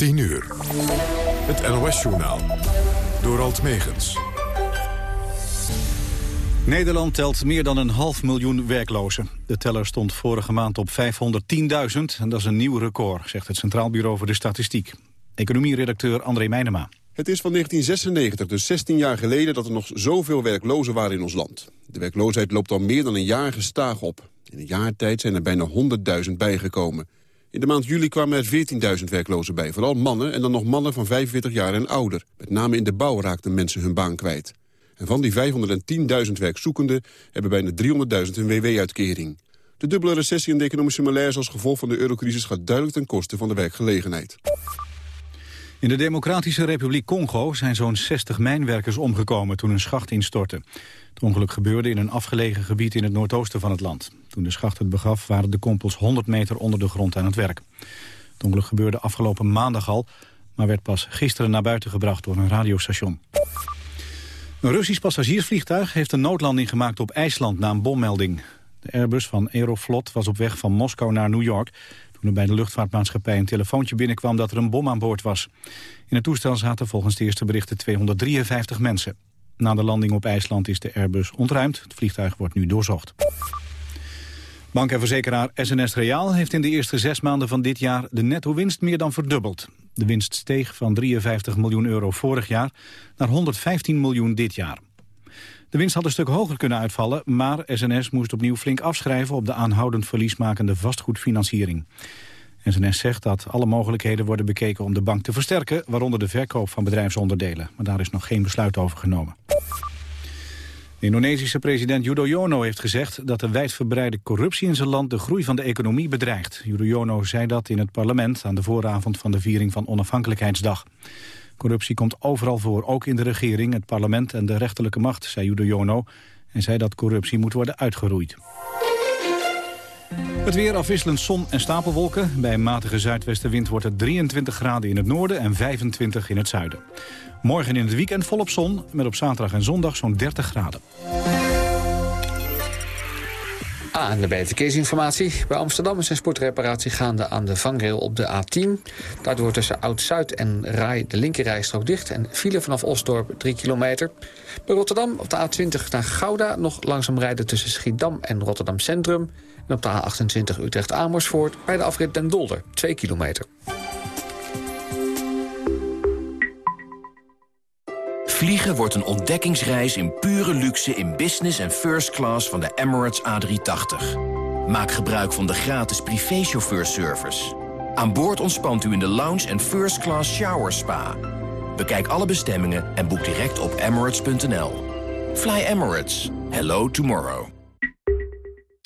10 uur. Het NOS-journaal. Door Alt Megens. Nederland telt meer dan een half miljoen werklozen. De teller stond vorige maand op 510.000 en dat is een nieuw record, zegt het Centraal Bureau voor de Statistiek. Economieredacteur André Meijnema. Het is van 1996, dus 16 jaar geleden, dat er nog zoveel werklozen waren in ons land. De werkloosheid loopt al meer dan een jaar gestaag op. In een jaar tijd zijn er bijna 100.000 bijgekomen. In de maand juli kwamen er 14.000 werklozen bij. Vooral mannen en dan nog mannen van 45 jaar en ouder. Met name in de bouw raakten mensen hun baan kwijt. En van die 510.000 werkzoekenden hebben bijna 300.000 een WW-uitkering. De dubbele recessie en de economische malaise als gevolg van de eurocrisis gaat duidelijk ten koste van de werkgelegenheid. In de Democratische Republiek Congo zijn zo'n 60 mijnwerkers omgekomen toen een schacht instortte. Het ongeluk gebeurde in een afgelegen gebied in het noordoosten van het land. Toen de schacht het begaf waren de kompels 100 meter onder de grond aan het werk. Het ongeluk gebeurde afgelopen maandag al, maar werd pas gisteren naar buiten gebracht door een radiostation. Een Russisch passagiersvliegtuig heeft een noodlanding gemaakt op IJsland na een bommelding. De Airbus van Aeroflot was op weg van Moskou naar New York... toen er bij de luchtvaartmaatschappij een telefoontje binnenkwam dat er een bom aan boord was. In het toestel zaten volgens de eerste berichten 253 mensen. Na de landing op IJsland is de Airbus ontruimd. Het vliegtuig wordt nu doorzocht. Bank en verzekeraar SNS Reaal heeft in de eerste zes maanden van dit jaar de netto-winst meer dan verdubbeld. De winst steeg van 53 miljoen euro vorig jaar naar 115 miljoen dit jaar. De winst had een stuk hoger kunnen uitvallen, maar SNS moest opnieuw flink afschrijven op de aanhoudend verliesmakende vastgoedfinanciering. SNS zegt dat alle mogelijkheden worden bekeken om de bank te versterken, waaronder de verkoop van bedrijfsonderdelen. Maar daar is nog geen besluit over genomen. De Indonesische president Yudhoyono heeft gezegd dat de wijdverbreide corruptie in zijn land de groei van de economie bedreigt. Yudhoyono zei dat in het parlement aan de vooravond van de viering van onafhankelijkheidsdag. Corruptie komt overal voor, ook in de regering, het parlement en de rechterlijke macht, zei Yudhoyono. En zei dat corruptie moet worden uitgeroeid. Het weer afwisselend zon en stapelwolken. Bij een matige zuidwestenwind wordt het 23 graden in het noorden en 25 in het zuiden. Morgen in het weekend volop zon, met op zaterdag en zondag zo'n 30 graden. Aan de verkeersinformatie. Bij Amsterdam is een sportreparatie gaande aan de vangrail op de A10. Daardoor tussen Oud-Zuid en Rai de linkerrijstrook dicht... en file vanaf Osdorp 3 kilometer. Bij Rotterdam op de A20 naar Gouda nog langzaam rijden tussen Schiedam en Rotterdam Centrum... op de A28 Utrecht-Amersfoort bij de afrit Den Dolder 2 kilometer. Vliegen wordt een ontdekkingsreis in pure luxe in business en first class van de Emirates A380. Maak gebruik van de gratis privéchauffeurservice. Aan boord ontspant u in de lounge en first class shower spa. Bekijk alle bestemmingen en boek direct op emirates.nl. Fly Emirates. Hello tomorrow.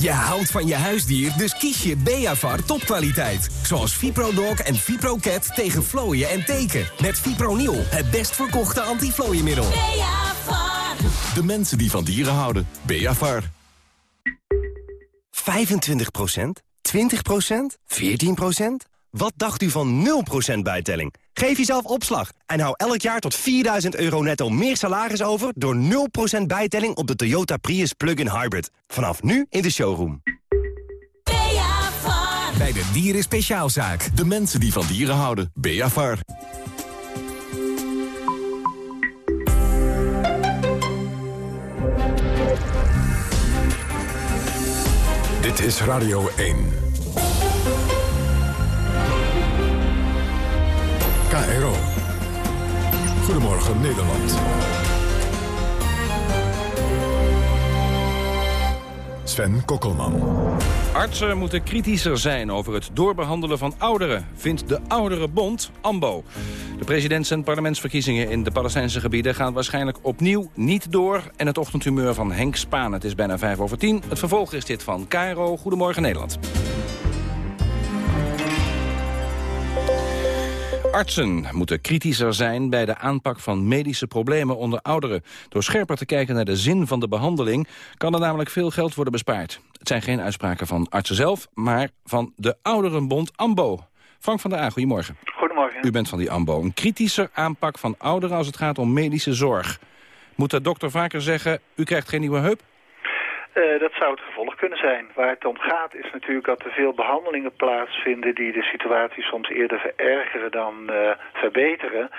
Je houdt van je huisdier, dus kies je Beavar topkwaliteit. Zoals ViproDog en ViproCat tegen vlooien en teken. Met Fipronil, het best verkochte antiflooienmiddel. Beavar. De mensen die van dieren houden. Beavar. 25% 20% 14% Wat dacht u van 0% bijtelling? Geef jezelf opslag en hou elk jaar tot 4000 euro netto meer salaris over... door 0% bijtelling op de Toyota Prius Plug-in Hybrid. Vanaf nu in de showroom. Bij de Dieren Speciaalzaak. De mensen die van dieren houden. Beavar. Dit is Radio 1. KRO. Goedemorgen Nederland. Sven Kokkelman. Artsen moeten kritischer zijn over het doorbehandelen van ouderen, vindt de Ouderenbond AMBO. De presidents- en parlementsverkiezingen in de Palestijnse gebieden gaan waarschijnlijk opnieuw niet door. En het ochtendhumeur van Henk Spaan, het is bijna vijf over tien. Het vervolg is dit van Cairo. Goedemorgen Nederland. Artsen moeten kritischer zijn bij de aanpak van medische problemen onder ouderen. Door scherper te kijken naar de zin van de behandeling... kan er namelijk veel geld worden bespaard. Het zijn geen uitspraken van artsen zelf, maar van de Ouderenbond AMBO. Frank van der A, goedemorgen. Goedemorgen. U bent van die AMBO. Een kritischer aanpak van ouderen als het gaat om medische zorg. Moet de dokter vaker zeggen, u krijgt geen nieuwe heup? Uh, dat zou het gevolg kunnen zijn. Waar het om gaat is natuurlijk dat er veel behandelingen plaatsvinden... die de situatie soms eerder verergeren dan uh, verbeteren.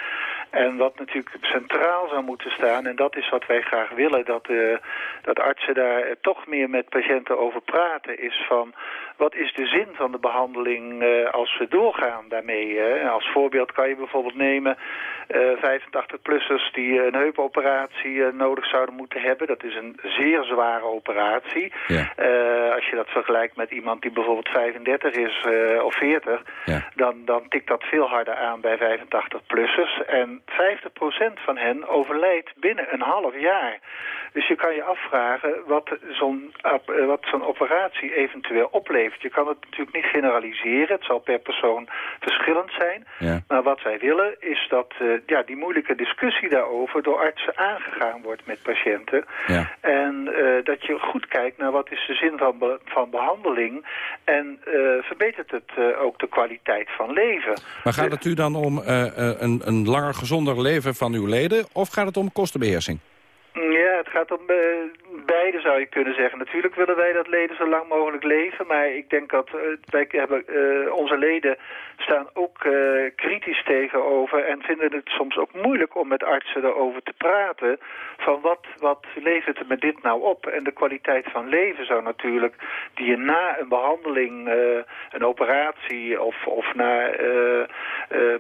En wat natuurlijk centraal zou moeten staan, en dat is wat wij graag willen... dat, uh, dat artsen daar toch meer met patiënten over praten... is van wat is de zin van de behandeling als we doorgaan daarmee. Als voorbeeld kan je bijvoorbeeld nemen... 85-plussers die een heupoperatie nodig zouden moeten hebben. Dat is een zeer zware operatie. Ja. Als je dat vergelijkt met iemand die bijvoorbeeld 35 is of 40... Ja. Dan, dan tikt dat veel harder aan bij 85-plussers. En 50% van hen overlijdt binnen een half jaar. Dus je kan je afvragen wat zo'n operatie eventueel oplevert. Je kan het natuurlijk niet generaliseren. Het zal per persoon verschillend zijn. Ja. Maar wat wij willen is dat uh, ja, die moeilijke discussie daarover... door artsen aangegaan wordt met patiënten. Ja. En uh, dat je goed kijkt naar wat is de zin van, be van behandeling... en uh, verbetert het ook de kwaliteit van leven. Maar gaat het u dan om een, een langer, gezonder leven van uw leden... of gaat het om kostenbeheersing? Ja, het gaat om uh, beide zou je kunnen zeggen. Natuurlijk willen wij dat leden zo lang mogelijk leven, maar ik denk dat uh, wij hebben, uh, onze leden staan ook kritisch tegenover en vinden het soms ook moeilijk om met artsen erover te praten van wat, wat levert het met dit nou op? En de kwaliteit van leven zou natuurlijk, die je na een behandeling, een operatie of, of na,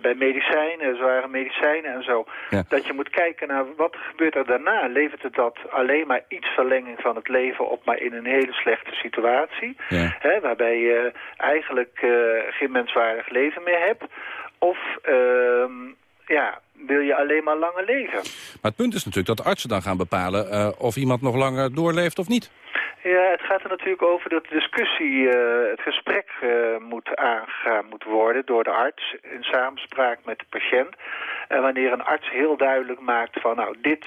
bij medicijnen, zware medicijnen en zo, ja. dat je moet kijken naar wat gebeurt er daarna levert het dat alleen maar iets verlenging van het leven op, maar in een hele slechte situatie. Ja. Hè, waarbij je eigenlijk uh, geen menswaardig leven meer hebt. Of uh, ja, wil je alleen maar langer leven. Maar het punt is natuurlijk dat artsen dan gaan bepalen uh, of iemand nog langer doorleeft of niet. Ja, het gaat er natuurlijk over dat de discussie, uh, het gesprek uh, moet aangegaan moet worden door de arts in samenspraak met de patiënt. En wanneer een arts heel duidelijk maakt van nou dit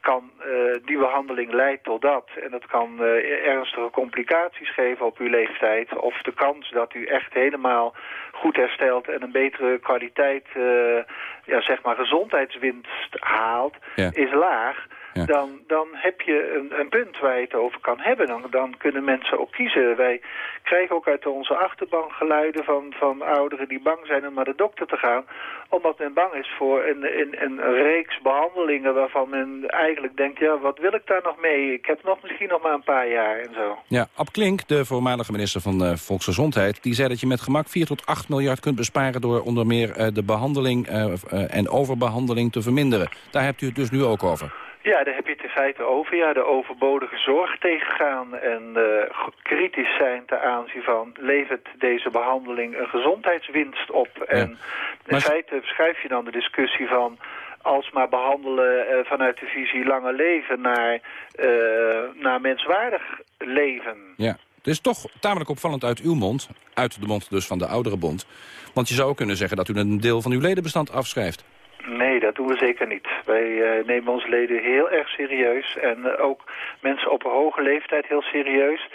kan, uh, die behandeling leidt tot dat. En dat kan uh, ernstige complicaties geven op uw leeftijd. Of de kans dat u echt helemaal goed herstelt en een betere kwaliteit, uh, ja, zeg maar gezondheidswinst haalt, ja. is laag. Ja. Dan, dan heb je een, een, punt waar je het over kan hebben. Dan, dan kunnen mensen ook kiezen. Wij krijgen ook uit onze achterban geluiden van, van ouderen die bang zijn om naar de dokter te gaan. Omdat men bang is voor een, een, een reeks behandelingen waarvan men eigenlijk denkt... ja, wat wil ik daar nog mee? Ik heb nog misschien nog maar een paar jaar en zo. Ja, Ab Klink, de voormalige minister van uh, Volksgezondheid... die zei dat je met gemak 4 tot 8 miljard kunt besparen... door onder meer uh, de behandeling uh, en overbehandeling te verminderen. Daar hebt u het dus nu ook over. Ja, daar heb je het in feite over. Ja, de overbodige zorg tegengaan en uh, kritisch zijn ten aanzien van... levert deze behandeling een gezondheidswinst op? Ja. En in maar... feite schrijf je dan de discussie van alsmaar behandelen uh, vanuit de visie lange leven naar, uh, naar menswaardig leven. Ja, het is toch tamelijk opvallend uit uw mond, uit de mond dus van de oudere bond. Want je zou kunnen zeggen dat u een deel van uw ledenbestand afschrijft. Nee, dat doen we zeker niet. Wij uh, nemen onze leden heel erg serieus. En uh, ook mensen op een hoge leeftijd heel serieus.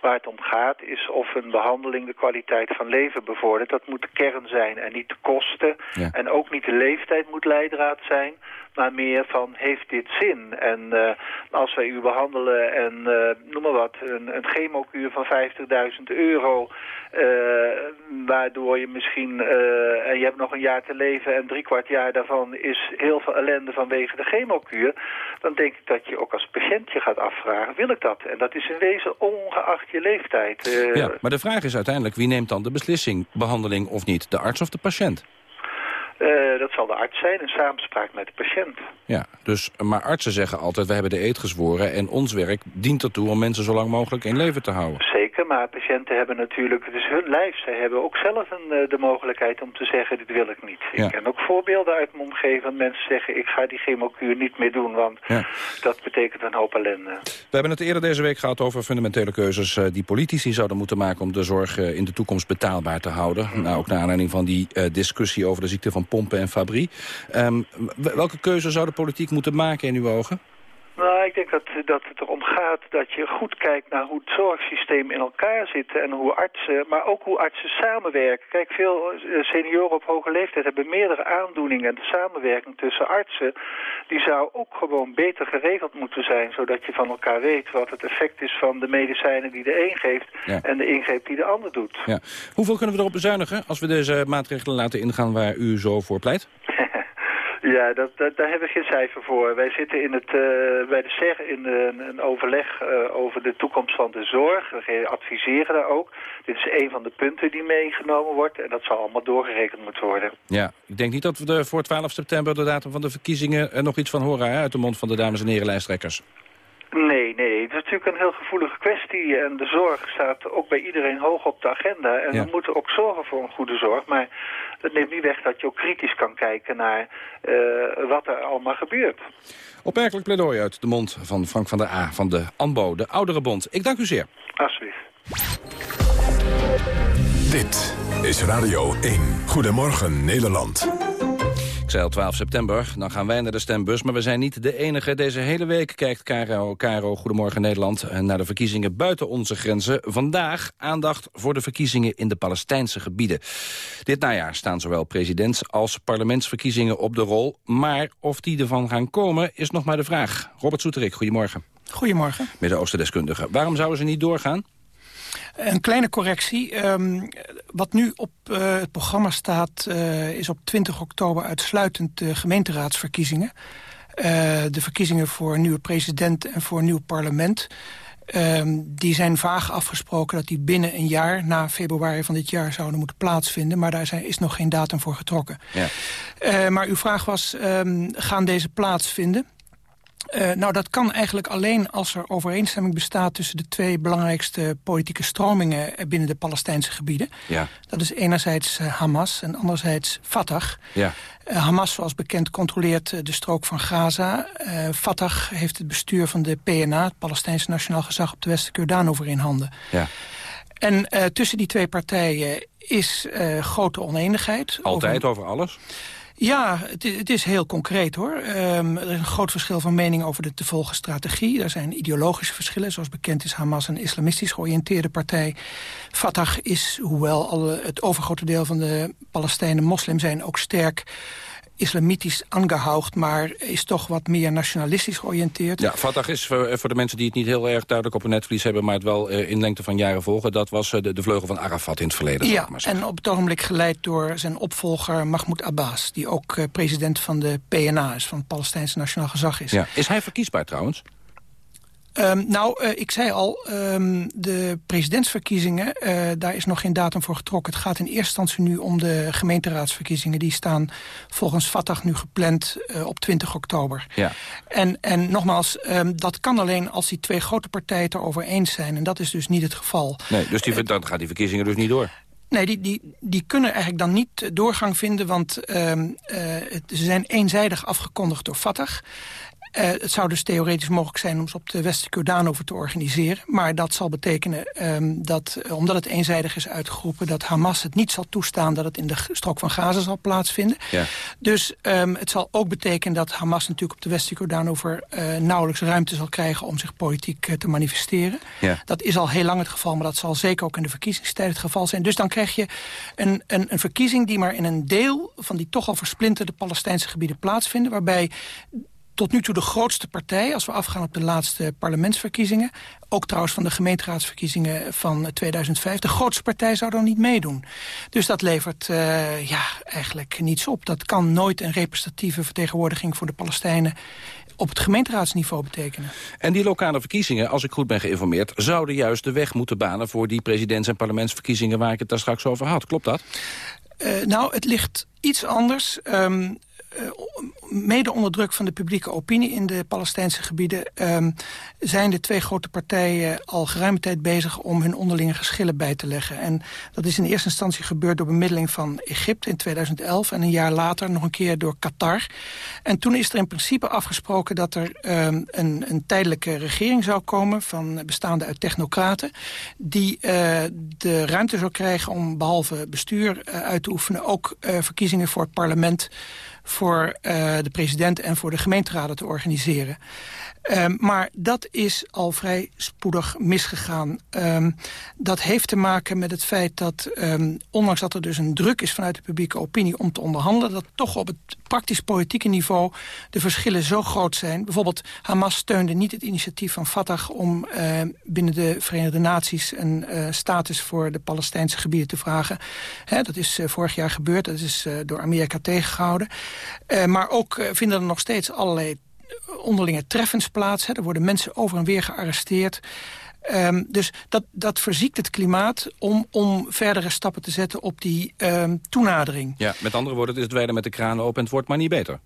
Waar het om gaat is of een behandeling de kwaliteit van leven bevordert. Dat moet de kern zijn en niet de kosten. Ja. En ook niet de leeftijd moet leidraad zijn. Maar meer van, heeft dit zin? En uh, als wij u behandelen en uh, noem maar wat, een, een chemokuur van 50.000 euro... Uh, waardoor je misschien, en je hebt nog een jaar te leven en drie kwart jaar daarvan is heel veel ellende vanwege de chemokuur, dan denk ik dat je ook als patiënt je gaat afvragen, wil ik dat? En dat is in wezen ongeacht je leeftijd. Ja, maar de vraag is uiteindelijk, wie neemt dan de beslissing, behandeling of niet? De arts of de patiënt? Uh, dat zal de arts zijn in samenspraak met de patiënt. Ja, dus, maar artsen zeggen altijd, we hebben de eed gezworen... en ons werk dient ertoe om mensen zo lang mogelijk in leven te houden. Zeker. Maar patiënten hebben natuurlijk, het is hun lijf. Zij hebben ook zelf een, eh, de mogelijkheid om te zeggen, dit wil ik niet. Ik ken ook voorbeelden uit mijn omgeving van mensen zeggen, ik ga die chemokuur niet meer doen. Want dat betekent een hoop ellende. We hebben het eerder deze week gehad over fundamentele keuzes uh, die politici zouden moeten maken om de zorg in de toekomst betaalbaar te houden. Nou, ook naar aanleiding van die discussie over de ziekte van pompen en fabrie. Um, welke keuze zou de politiek moeten maken in uw ogen? Nou, ik denk dat, dat het erom gaat dat je goed kijkt naar hoe het zorgsysteem in elkaar zit en hoe artsen, maar ook hoe artsen samenwerken. Kijk, veel eh, senioren op hoge leeftijd hebben meerdere aandoeningen en de samenwerking tussen artsen, die zou ook gewoon beter geregeld moeten zijn, zodat je van elkaar weet wat het effect is van de medicijnen die de een geeft en de ingreep die de ander doet. Ja. Hoeveel kunnen we erop bezuinigen als we deze maatregelen laten ingaan waar u zo voor pleit? Ja, dat, dat, daar hebben we geen cijfer voor. Wij zitten in het, uh, bij de SER in een overleg uh, over de toekomst van de zorg. We adviseren daar ook. Dit is een van de punten die meegenomen wordt. En dat zal allemaal doorgerekend moeten worden. Ja, ik denk niet dat we er voor 12 september, de datum van de verkiezingen... er nog iets van horen hè, uit de mond van de dames en heren lijsttrekkers. Nee, nee. Het is natuurlijk een heel gevoelige kwestie. En de zorg staat ook bij iedereen hoog op de agenda. En we moeten ook zorgen voor een goede zorg. Maar dat neemt niet weg dat je ook kritisch kan kijken naar uh, wat er allemaal gebeurt. Opmerkelijk pleidooi uit de mond van Frank van der A van de ANBO, de Ouderenbond. Ik dank u zeer. Alsjeblieft. Dit is Radio 1. Goedemorgen Nederland. Ik zei al 12 september, dan gaan wij naar de stembus. Maar we zijn niet de enige. Deze hele week kijkt Caro, Caro Goedemorgen Nederland... Eh, naar de verkiezingen buiten onze grenzen. Vandaag aandacht voor de verkiezingen in de Palestijnse gebieden. Dit najaar staan zowel presidents- als parlementsverkiezingen op de rol. Maar of die ervan gaan komen, is nog maar de vraag. Robert Soeterik, goedemorgen. Goedemorgen. Midden-Oosten-deskundige. Waarom zouden ze niet doorgaan? Een kleine correctie. Um, wat nu op uh, het programma staat... Uh, is op 20 oktober uitsluitend de gemeenteraadsverkiezingen. Uh, de verkiezingen voor een nieuwe president en voor een nieuw parlement... Um, die zijn vaag afgesproken dat die binnen een jaar... na februari van dit jaar zouden moeten plaatsvinden. Maar daar zijn, is nog geen datum voor getrokken. Ja. maar uw vraag was, um, gaan deze plaatsvinden? Uh, nou, dat kan eigenlijk alleen als er overeenstemming bestaat... tussen de twee belangrijkste politieke stromingen binnen de Palestijnse gebieden. Ja. Dat is enerzijds uh, Hamas en anderzijds Fatah. Ja. Uh, Hamas, zoals bekend, controleert de strook van Gaza. Fatah heeft het bestuur van de PNA, het Palestijnse Nationaal Gezag... op de Westelijke Jordaan over in handen. Ja. En tussen die twee partijen is grote oneenigheid. Altijd over, over alles? Ja, het is, heel concreet hoor. Um, er is een groot verschil van mening over de te volgen strategie. Er zijn ideologische verschillen. Zoals bekend is Hamas een islamistisch georiënteerde partij. Fatah is, hoewel alle, het overgrote deel van de Palestijnen moslim zijn... ook sterk islamitisch aangehoogd, maar is toch wat meer nationalistisch georiënteerd. Ja, Fatah is voor, voor, de mensen die het niet heel erg duidelijk op hun netvlies hebben... maar het wel uh, in lengte van jaren volgen. Dat was uh, de, de, vleugel van Arafat in het verleden. Ja, en op het ogenblik geleid door zijn opvolger Mahmoud Abbas... die ook uh, president van de PNA is, van het Palestijnse Nationaal Gezag is. Ja. Is hij verkiesbaar trouwens? Um, nou, uh, ik zei al, um, de presidentsverkiezingen, uh, daar is nog geen datum voor getrokken. Het gaat in eerste instantie nu om de gemeenteraadsverkiezingen. Die staan volgens Fatah nu gepland uh, op 20 oktober. Ja. En, en nogmaals, um, dat kan alleen als die twee grote partijen het erover eens zijn. En dat is dus niet het geval. Nee, dus die, dan gaat die verkiezingen dus niet door? Nee, die, die, die kunnen eigenlijk dan niet doorgang vinden... want um, uh, ze zijn eenzijdig afgekondigd door Fatah. Uh, het zou dus theoretisch mogelijk zijn om ze op de Westelijke Jordaan over te organiseren. Maar dat zal betekenen um, dat, uh, omdat het eenzijdig is uitgeroepen... dat Hamas het niet zal toestaan dat het in de strook van Gaza zal plaatsvinden. Ja. Dus um, het zal ook betekenen dat Hamas natuurlijk op de Westelijke Jordaan... over uh, nauwelijks ruimte zal krijgen om zich politiek te manifesteren. Ja. Dat is al heel lang het geval, maar dat zal zeker ook in de verkiezingstijd het geval zijn. Dus dan krijg je een, een, een verkiezing die maar in een deel... van die toch al versplinterde Palestijnse gebieden plaatsvinden... waarbij tot nu toe de grootste partij, als we afgaan op de laatste parlementsverkiezingen. Ook trouwens van de gemeenteraadsverkiezingen van 2005. De grootste partij zou dan niet meedoen. Dus dat levert uh, ja, eigenlijk niets op. Dat kan nooit een representatieve vertegenwoordiging voor de Palestijnen op het gemeenteraadsniveau betekenen. En die lokale verkiezingen, als ik goed ben geïnformeerd... zouden juist de weg moeten banen voor die presidents- en parlementsverkiezingen... waar ik het daar straks over had. Klopt dat? Uh, nou, het ligt iets anders. Um, mede onder druk van de publieke opinie in de Palestijnse gebieden... Um, zijn de twee grote partijen al geruime tijd bezig om hun onderlinge geschillen bij te leggen. En dat is in eerste instantie gebeurd door bemiddeling van Egypte in 2011... en een jaar later nog een keer door Qatar. En toen is er in principe afgesproken dat er um, een, een tijdelijke regering zou komen... van bestaande uit technocraten, die uh, de ruimte zou krijgen om behalve bestuur uh, uit te oefenen... ook verkiezingen voor het parlement voor uh, de president en voor de gemeenteraden te organiseren. Um, maar dat is al vrij spoedig misgegaan. Um, dat heeft te maken met het feit dat, um, ondanks dat er dus een druk is vanuit de publieke opinie om te onderhandelen, dat toch op het praktisch politieke niveau de verschillen zo groot zijn. Bijvoorbeeld Hamas steunde niet het initiatief van Fatah om uh, binnen de Verenigde Naties een uh, status voor de Palestijnse gebieden te vragen. Dat is uh, vorig jaar gebeurd, dat is door Amerika tegengehouden. maar ook vinden er nog steeds allerlei onderlinge treffens plaats. Hè. Er worden mensen over en weer gearresteerd. Um, dus dat, dat verziekt het klimaat om, om verdere stappen te zetten op die um, toenadering. Ja, met andere woorden, het is het wijden met de kraan open en het wordt maar niet beter.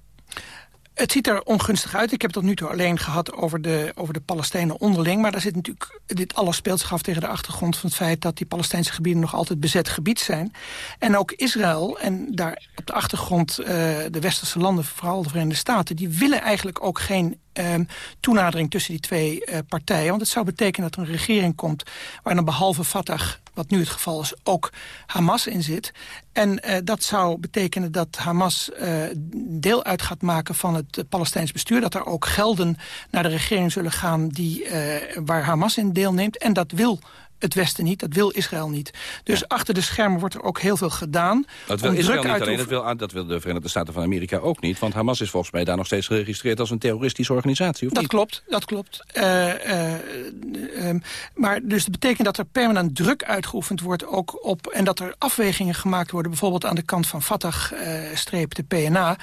Het ziet er ongunstig uit. Ik heb tot nu toe alleen gehad over de, over de Palestijnen onderling. Maar daar zit natuurlijk, dit alles speelt zich af tegen de achtergrond van het feit... dat die Palestijnse gebieden nog altijd bezet gebied zijn. En ook Israël, en daar op de achtergrond uh, de westerse landen... vooral de Verenigde Staten, die willen eigenlijk ook geen um, toenadering tussen die twee uh, partijen. Want het zou betekenen dat er een regering komt... waar dan behalve Fatah, wat nu het geval is, ook Hamas in zit. En uh, dat zou betekenen dat Hamas uh, deel uit gaat maken van het Palestijns bestuur. Dat er ook gelden naar de regering zullen gaan die, waar Hamas in deelneemt. En dat wil het Westen niet, dat wil Israël niet. Dus ja. achter de schermen wordt er ook heel veel gedaan. Dat wil Israël niet alleen, dat wil, dat wil de Verenigde Staten van Amerika ook niet. Want Hamas is volgens mij daar nog steeds geregistreerd als een terroristische organisatie, of dat niet? klopt, dat klopt. Uh, uh, uh, maar dus dat betekent dat er permanent druk uitgeoefend wordt ook op... en dat er afwegingen gemaakt worden, bijvoorbeeld aan de kant van Fatah-streep de PNA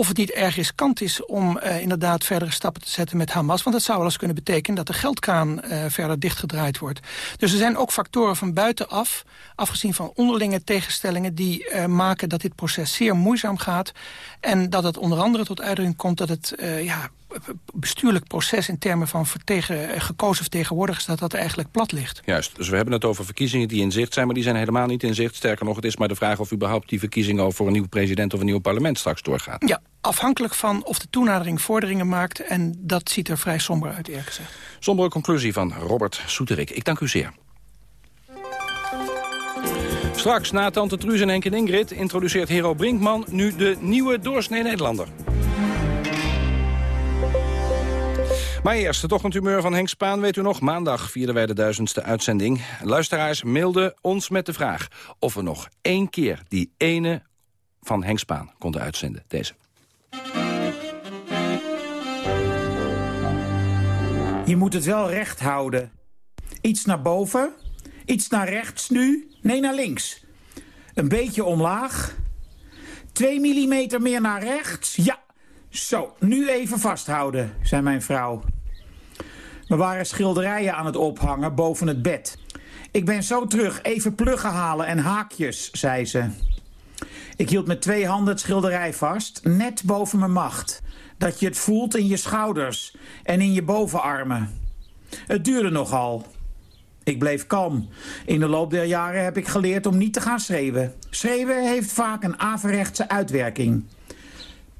of het niet erg riskant is om uh, inderdaad verdere stappen te zetten met Hamas. Want dat zou wel eens kunnen betekenen dat de geldkraan uh, verder dichtgedraaid wordt. Dus er zijn ook factoren van buitenaf, afgezien van onderlinge tegenstellingen... die uh, maken dat dit proces zeer moeizaam gaat. En dat het onder andere tot uitdrukking komt dat het ja, bestuurlijk proces in termen van vertegen, gekozen vertegenwoordigers... dat dat eigenlijk plat ligt. Juist, dus we hebben het over verkiezingen die in zicht zijn... maar die zijn helemaal niet in zicht. Sterker nog, het is maar de vraag of überhaupt die verkiezingen... over een nieuwe president of een nieuw parlement straks doorgaat. Ja, afhankelijk van of de toenadering vorderingen maakt... en dat ziet er vrij somber uit, eerlijk gezegd. Sombere conclusie van Robert Soeterik. Ik dank u zeer. Straks, na Tante Truus en Henk en Ingrid... introduceert Hero Brinkman nu de nieuwe doorsnee Nederlander. Maar eerst, het ochtendhumeur van Henk Spaan weet u nog. Maandag vierden wij de duizendste uitzending. Luisteraars mailden ons met de vraag of we nog één keer die ene van Henk Spaan konden uitzenden. Deze. Je moet het wel recht houden. Iets naar boven, iets naar rechts nu, nee naar links. Een beetje omlaag. Twee millimeter meer naar rechts, ja, zo, nu even vasthouden, zei mijn vrouw. We waren schilderijen aan het ophangen boven het bed. Ik ben zo terug, even pluggen halen en haakjes, zei ze. Ik hield met twee handen het schilderij vast, net boven mijn macht. Dat je het voelt in je schouders en in je bovenarmen. Het duurde nogal. Ik bleef kalm. In de loop der jaren heb ik geleerd om niet te gaan schreeuwen. Schreeuwen heeft vaak een averechtse uitwerking.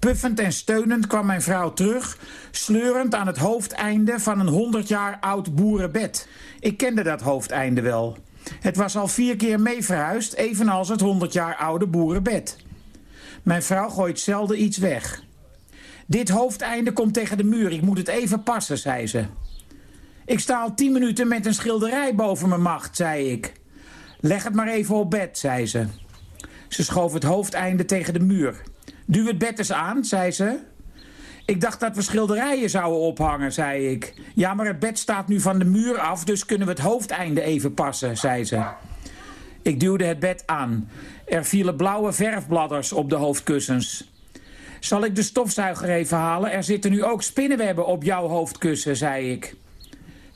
Puffend en steunend kwam mijn vrouw terug, sleurend aan het hoofdeinde van een 100 jaar oud boerenbed. Ik kende dat hoofdeinde wel. Het was al vier keer mee verhuisd, evenals het 100 jaar oude boerenbed. Mijn vrouw gooit zelden iets weg. Dit hoofdeinde komt tegen de muur, ik moet het even passen, zei ze. Ik sta al tien minuten met een schilderij boven mijn macht, zei ik. Leg het maar even op bed, zei ze. Ze schoof het hoofdeinde tegen de muur. Duw het bed eens aan, zei ze. Ik dacht dat we schilderijen zouden ophangen, zei ik. Ja, maar het bed staat nu van de muur af, dus kunnen we het hoofdeinde even passen, zei ze. Ik duwde het bed aan. Er vielen blauwe verfbladders op de hoofdkussens. Zal ik de stofzuiger even halen? Er zitten nu ook spinnenwebben op jouw hoofdkussen, zei ik.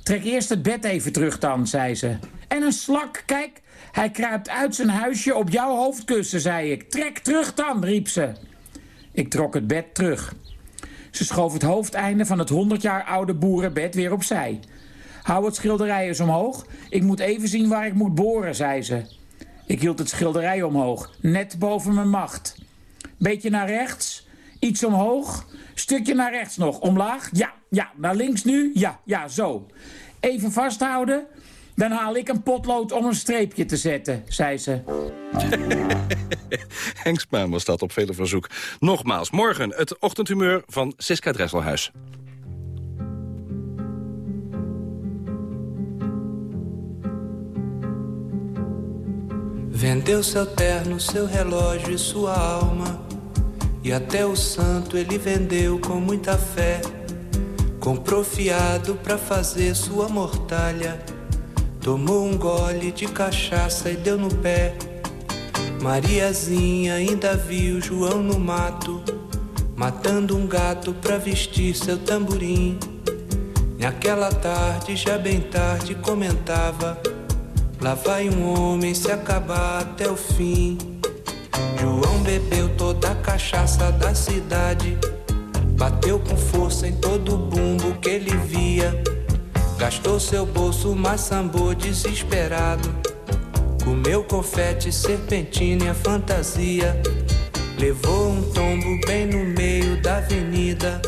Trek eerst het bed even terug dan, zei ze. En een slak, kijk, hij kruipt uit zijn huisje op jouw hoofdkussen, zei ik. Trek terug dan, riep ze. Ik trok het bed terug. Ze schoof het hoofdeinde van het 100 jaar oude boerenbed weer opzij. Hou het schilderij eens omhoog. Ik moet even zien waar ik moet boren, zei ze. Ik hield het schilderij omhoog, net boven mijn macht. Beetje naar rechts, iets omhoog, stukje naar rechts nog, omlaag, ja, ja, naar links nu, ja, ja, zo. Even vasthouden, dan haal ik een potlood om een streepje te zetten, zei ze. Henk Spaan was dat op vele verzoek. Nogmaals, morgen het ochtendhumeur van Siska Dresselhuis. Vendeu seu terno, seu relógio e sua alma. E até o santo ele vendeu com muita fé. Comprou fiado pra fazer sua mortalha. Tomou um gole de cachaça e deu no pé. Mariazinha ainda viu João no mato, matando um gato pra vestir seu tamborim. Naquela tarde, já bem tarde, comentava: Lá vai um homem se acabar até o fim. João bebeu toda a cachaça da cidade, bateu com força em todo o bumbo que ele via. Gastou seu bolso, mas sambou desesperado. Comeu confete, serpentina e a fantasia. Levou um tombo bem no meio da avenida.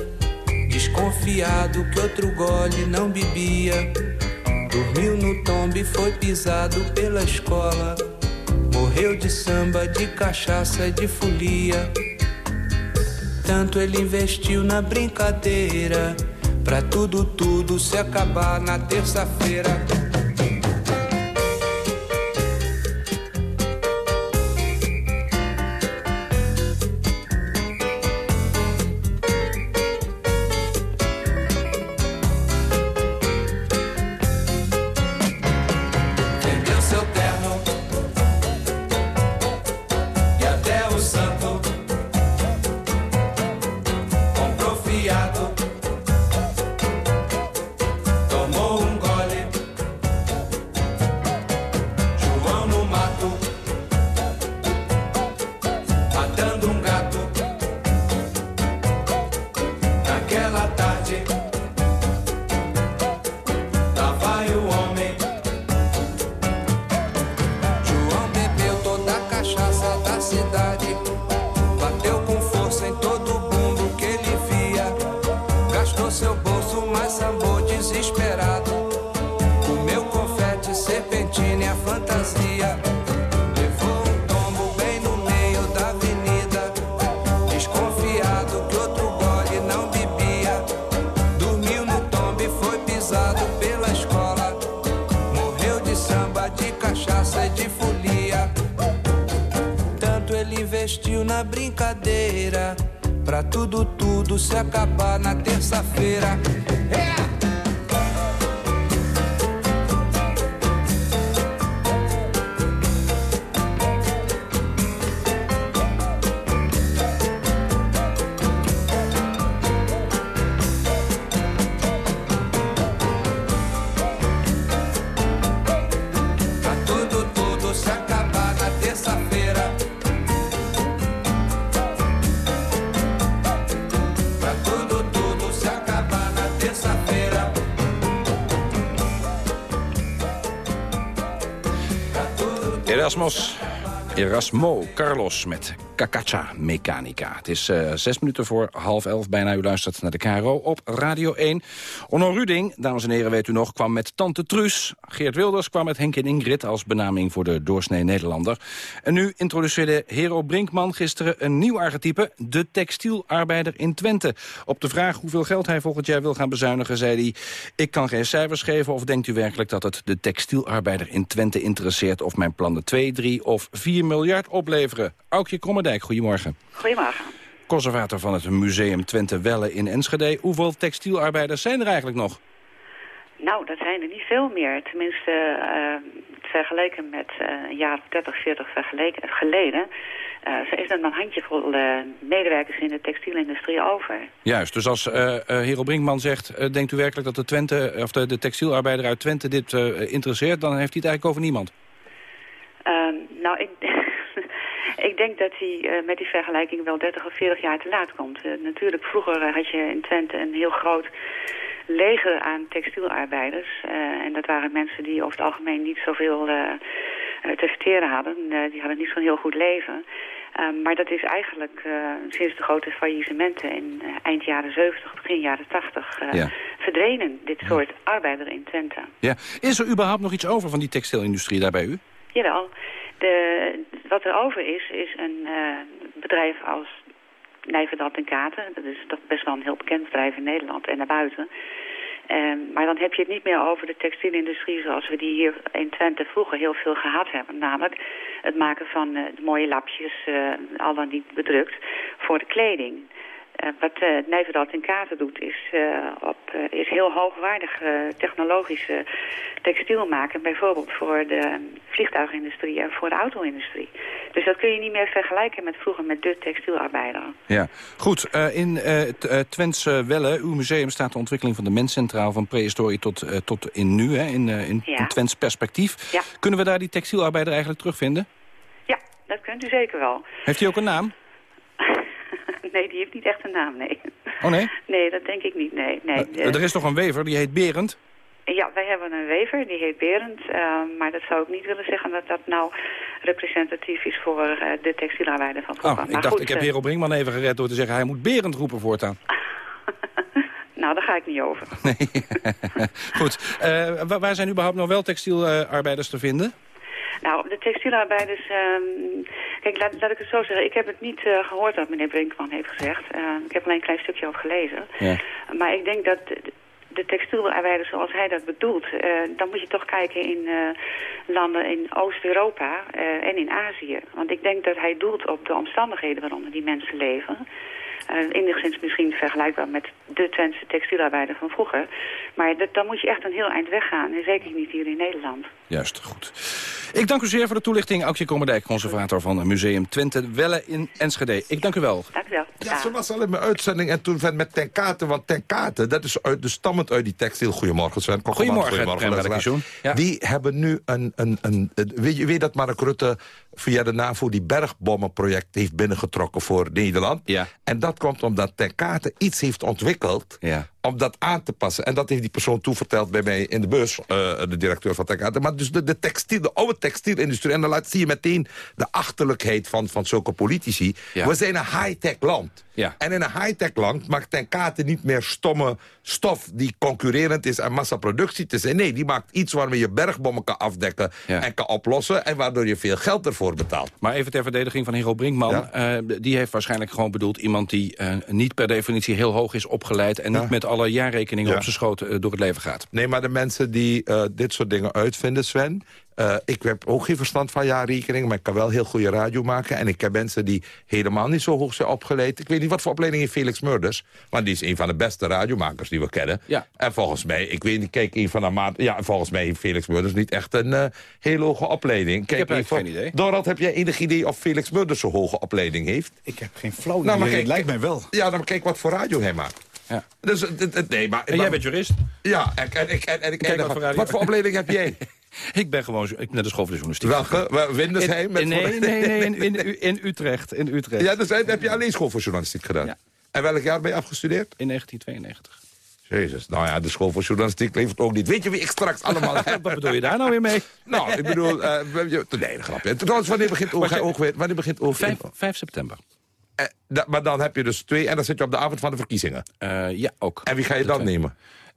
Desconfiado que outro gole não bebia. Dormiu no tombo e foi pisado pela escola. Morreu de samba, de cachaça, de folia. Tanto ele investiu na brincadeira. Pra tudo, tudo se acabar na terça-feira. Na brincadeira. Pra tudo, tudo se acabar na terça-feira. É! Erasmus. Erasmo Carlos met Cacacha Mechanica. Het is eh, zes minuten voor half elf. Bijna u luistert naar de KRO op Radio 1. Onno Ruding, dames en heren, weet u nog, kwam met Tante Truus. Geert Wilders kwam met Henk en Ingrid als benaming voor de doorsnee Nederlander. En nu introduceerde Hero Brinkman gisteren een nieuw archetype. De textielarbeider in Twente. Op de vraag hoeveel geld hij volgend jaar wil gaan bezuinigen, zei hij... Ik kan geen cijfers geven of denkt u werkelijk dat het de textielarbeider in Twente interesseert... of mijn plannen 2, 3 of 4 miljard opleveren? Aukje Goedemorgen. Goedemorgen. Conservator van het Museum Twente Welle in Enschede. Hoeveel textielarbeiders zijn er eigenlijk nog? Nou, dat zijn er niet veel meer. Tenminste, eh, vergeleken met eh, een jaar of 30, 40 vergeleken, geleden... uh, is er een handjevol medewerkers in de textielindustrie over. Juist, dus als Hero Brinkman zegt... denkt u werkelijk dat de, Twente, of de, de textielarbeider uit Twente dit interesseert... dan heeft hij het eigenlijk over niemand? Ehm, nou, ik, ik denk dat hij uh, met die vergelijking wel 30 of 40 jaar te laat komt. Uh, natuurlijk, vroeger had je in Twente een heel groot leger aan textielarbeiders. en dat waren mensen die over het algemeen niet zoveel te verteren hadden. die hadden niet zo'n heel goed leven. Um, maar dat is eigenlijk uh, sinds de grote faillissementen in uh, eind jaren 70, begin jaren 80 uh, ja. verdwenen. Dit soort ja. arbeiders in Twente. Ja. Is er überhaupt nog iets over van die textielindustrie daar bij u? Jawel. De, wat er over is, is een bedrijf als Nijverdal en Katen. Dat is toch best wel een heel bekend bedrijf in Nederland en daarbuiten. Um, maar dan heb je het niet meer over de textielindustrie zoals we die hier in Twente vroeger heel veel gehad hebben. Namelijk het maken van uh, de mooie lapjes, uh, al dan niet bedrukt, voor de kleding. Uh, wat uh, Nijverdal in Katen doet, is, op, is heel hoogwaardig technologische textiel maken. Bijvoorbeeld voor de vliegtuigindustrie en voor de auto-industrie. Dus dat kun je niet meer vergelijken met vroeger met de textielarbeider. Ja, goed. in Twentse Welle, uw museum, staat de ontwikkeling van de mens centraal... van prehistorie tot, tot in nu, hè, in, in, ja. in Twents perspectief. Ja. Kunnen we daar die textielarbeider eigenlijk terugvinden? Ja, dat kunt u zeker wel. Heeft hij ook een naam? Nee, die heeft niet echt een naam, nee. Oh nee? Nee, dat denk ik niet, nee. nee. Uh, er is toch een wever, die heet Berend? Ja, wij hebben een wever, die heet Berend. Uh, maar dat zou ik niet willen zeggen dat dat nou representatief is voor uh, de textielarbeider van vroeger. Oh, ik dacht, goed, ik heb Hero Brinkman even gered door te zeggen... hij moet Berend roepen voortaan. nou, daar ga ik niet over. Nee. goed. waar, waar zijn überhaupt nog wel textielarbeiders te vinden? Nou, de textielarbeiders... Um, kijk, laat, laat, ik het zo zeggen. Ik heb het niet uh, gehoord wat meneer Brinkman heeft gezegd. Uh, ik heb alleen een klein stukje over gelezen. Ja. Maar ik denk dat de, de textielarbeiders zoals hij dat bedoelt... Uh, dan moet je toch kijken in landen in Oost-Europa en in Azië. Want ik denk dat hij doelt op de omstandigheden waaronder die mensen leven... Enigszins misschien vergelijkbaar met de Twentse textielarbeider van vroeger. Maar dat, dan moet je echt een heel eind weggaan. En zeker niet hier in Nederland. Juist, goed. Ik dank u zeer voor de toelichting. Aukje Komendijk, conservator van Museum Twente Welle in Enschede. Ik dank u wel. Dank u wel. Ja, zo was al in mijn uitzending. En toen met Ten Kate, want Ten Kate, dat is uit, dus stammend uit die textiel. Goedemorgen Sven. Goedemorgen, Goedemorgen ja. Die hebben nu een, een, een, weet, je, weet dat Mark Rutte via de NAVO die bergbommenproject heeft binnengetrokken voor Nederland. Ja. En dat komt omdat Ten Kate iets heeft ontwikkeld ja. Om dat aan te passen. En dat heeft die persoon toeverteld bij mij in de bus, uh, de directeur van Kate. Maar dus de, de, textiel, de oude textielindustrie, en dan laat, zie je meteen de achterlijkheid van, van zulke politici. Ja. We zijn een high-tech land. Ja. En in een high-tech land maakt Ten Kate niet meer stomme stof die concurrerend is aan massaproductie te zijn. Nee, die maakt iets waarmee je bergbommen kan afdekken Ja. en kan oplossen. En waardoor je veel geld ervoor betaalt. Maar even ter verdediging van Hero Brinkman. Eh, die heeft waarschijnlijk gewoon bedoeld iemand die eh, niet per definitie heel hoog is opgeleid... en niet met alle jaarrekeningen Ja. op zijn schoot eh, door het leven gaat. Nee, maar de mensen die eh, dit soort dingen uitvinden, Sven... eh, ik heb ook geen verstand van jaarrekeningen, maar ik kan wel heel goede radio maken. En ik heb mensen die helemaal niet zo hoog zijn opgeleid. Ik weet niet wat voor opleiding heeft Felix Murders. Maar die is een van de beste radiomakers die we kennen. Ja. En volgens mij, ik weet niet, kijk, een van de maat... Ja, volgens mij heeft Felix Murders niet echt een eh hele hoge opleiding. Kijk, heb even- geen idee. Dorald, heb jij enig idee of Felix Murders zo'n hoge opleiding heeft? Ik heb geen flauw Nou, maar idee. kijk, Het lijkt mij wel. Ja, dan kijk wat voor radio hij maakt. Ja. Dus, het- het- het- nee, maar, En jij maar- bent jurist? Ja, en, en, ik- en, en, ik- wat wat voor opleiding heb jij? Ik ben gewoon ik ben naar de school voor de journalistiek. Welke? Wel, Windersheim? In- Met nee, nee, nee, in, Utrecht. In Utrecht. Ja, dus heb je alleen school voor journalistiek gedaan? Ja. En welk jaar ben je afgestudeerd? In 1992. Jezus, nou ja, de school voor journalistiek levert ook niet. Weet je wie ik straks allemaal heb? Wat bedoel je daar nou weer mee? Nou, ik bedoel... eh, je- nee, een grapje. Trouwens, wanneer begint. OG wanneer begint OG? 5, 5 september. Eh, maar dan heb je dus twee en dan zit je op de avond van de verkiezingen. Eh, ja, ook. En wie ga je dan nemen?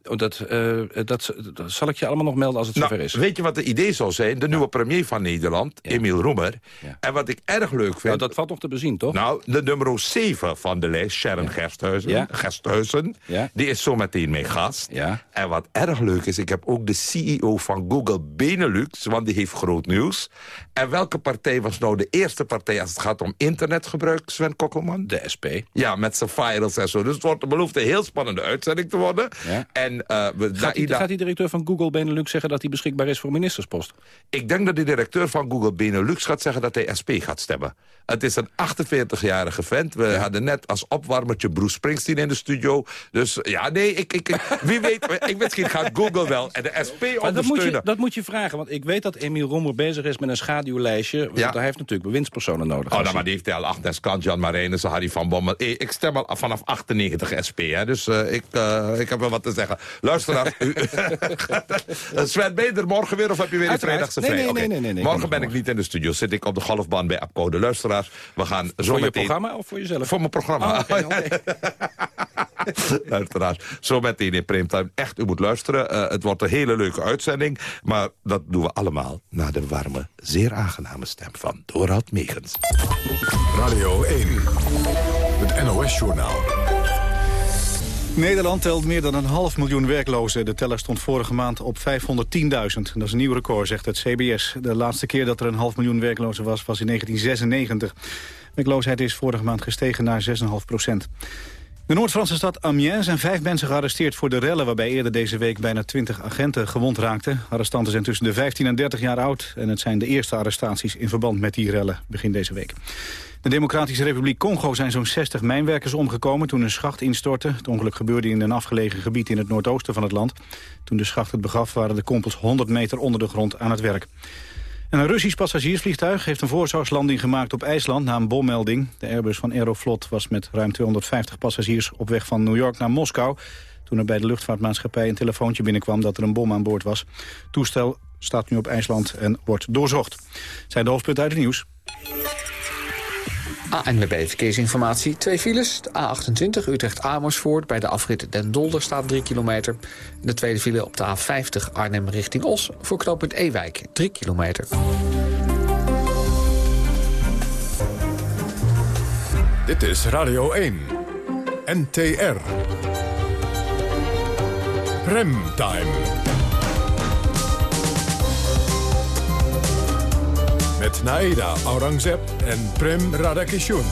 Oh, Dat, eh, dat, dat zal ik je allemaal nog melden als het Nou, zover is. weet je wat het idee zou zijn? De nieuwe premier van Nederland, Emiel Roemer. Ja. En wat ik erg leuk vind... Nou, dat valt nog te bezien, toch? Nou, de nummer 7 van de lijst, Sharon Gersthuizen, Ja. Gersthuizen Ja. die is zo meteen mijn gast. Ja. En wat erg leuk is, ik heb ook de CEO van Google Benelux, want die heeft groot nieuws. En welke partij was nou de eerste partij als het gaat om internetgebruik, Sven Kokkelman? De SP. Ja, met zijn virals en zo. Dus het wordt beloofd een heel spannende uitzending te worden. Ja. En En, uh, we, gaat, die, gaat die directeur van Google Benelux zeggen dat hij beschikbaar is voor ministerspost? Ik denk dat de directeur van Google Benelux gaat zeggen dat hij SP gaat stemmen. Het is een 48-jarige vent. We hadden net als opwarmertje Bruce Springsteen in de studio. Dus ja, nee, ik, ik, wie weet, ik misschien gaat Google wel en de SP ondersteunen. Dat moet, je, dat moet je vragen, want ik weet dat Emiel Roemer bezig is met een schaduwlijstje. Want ja. hij heeft natuurlijk bewindspersonen nodig. Oh, nou, maar die heeft hij al Agnes Kant, Jan Marijnissen, Harry van Bommel. Eh, ik stem al vanaf 98 SP, hè, dus uh, ik, uh, ik heb wel wat te zeggen. Luisteraar, Sven, ben je er morgen weer of heb je weer de vrijdagse vrij? Nee, nee, nee, nee, nee, Morgen ben ik niet in de studio, zit ik op de golfbaan bij Apcode. Luisteraars, we gaan zo Voor je meteen... programma of voor jezelf? Voor mijn programma. Oh, okay, okay. luisteraars, zo meteen in Primetime. Echt, u moet luisteren. Uh, het wordt een hele leuke uitzending. Maar dat doen we allemaal naar de warme, zeer aangename stem van Dorald Megens. Radio 1, het NOS-journaal. Nederland telt meer dan een half miljoen werklozen. De teller stond vorige maand op 510.000. Dat is een nieuw record, zegt het CBS. De laatste keer dat er een half miljoen werklozen was, was in 1996. Werkloosheid is vorige maand gestegen naar 6,5 procent. De Noord-Franse stad Amiens zijn vijf mensen gearresteerd voor de rellen... waarbij eerder deze week bijna 20 agenten gewond raakten. Arrestanten zijn tussen de 15 en 30 jaar oud... en het zijn de eerste arrestaties in verband met die rellen begin deze week. De Democratische Republiek Congo zijn zo'n 60 mijnwerkers omgekomen... toen een schacht instortte. Het ongeluk gebeurde in een afgelegen gebied in het noordoosten van het land. Toen de schacht het begaf waren de kompels 100 meter onder de grond aan het werk. En een Russisch passagiersvliegtuig heeft een voorzorgslanding gemaakt op IJsland na een bommelding. De Airbus van Aeroflot was met ruim 250 passagiers op weg van New York naar Moskou. Toen er bij de luchtvaartmaatschappij een telefoontje binnenkwam dat er een bom aan boord was. Toestel staat nu op IJsland en wordt doorzocht. Zijn de hoofdpunten uit het nieuws. ANWB Verkeersinformatie. Twee files. De A28 Utrecht-Amersfoort. Bij de afrit Den Dolder staat 3 kilometer. De tweede file op de A50 Arnhem richting Os. Voor knooppunt Ewijk 3 kilometer. Dit is Radio 1. NTR. Remtime. Met Naida Aurangzeb en Prem Radakishun.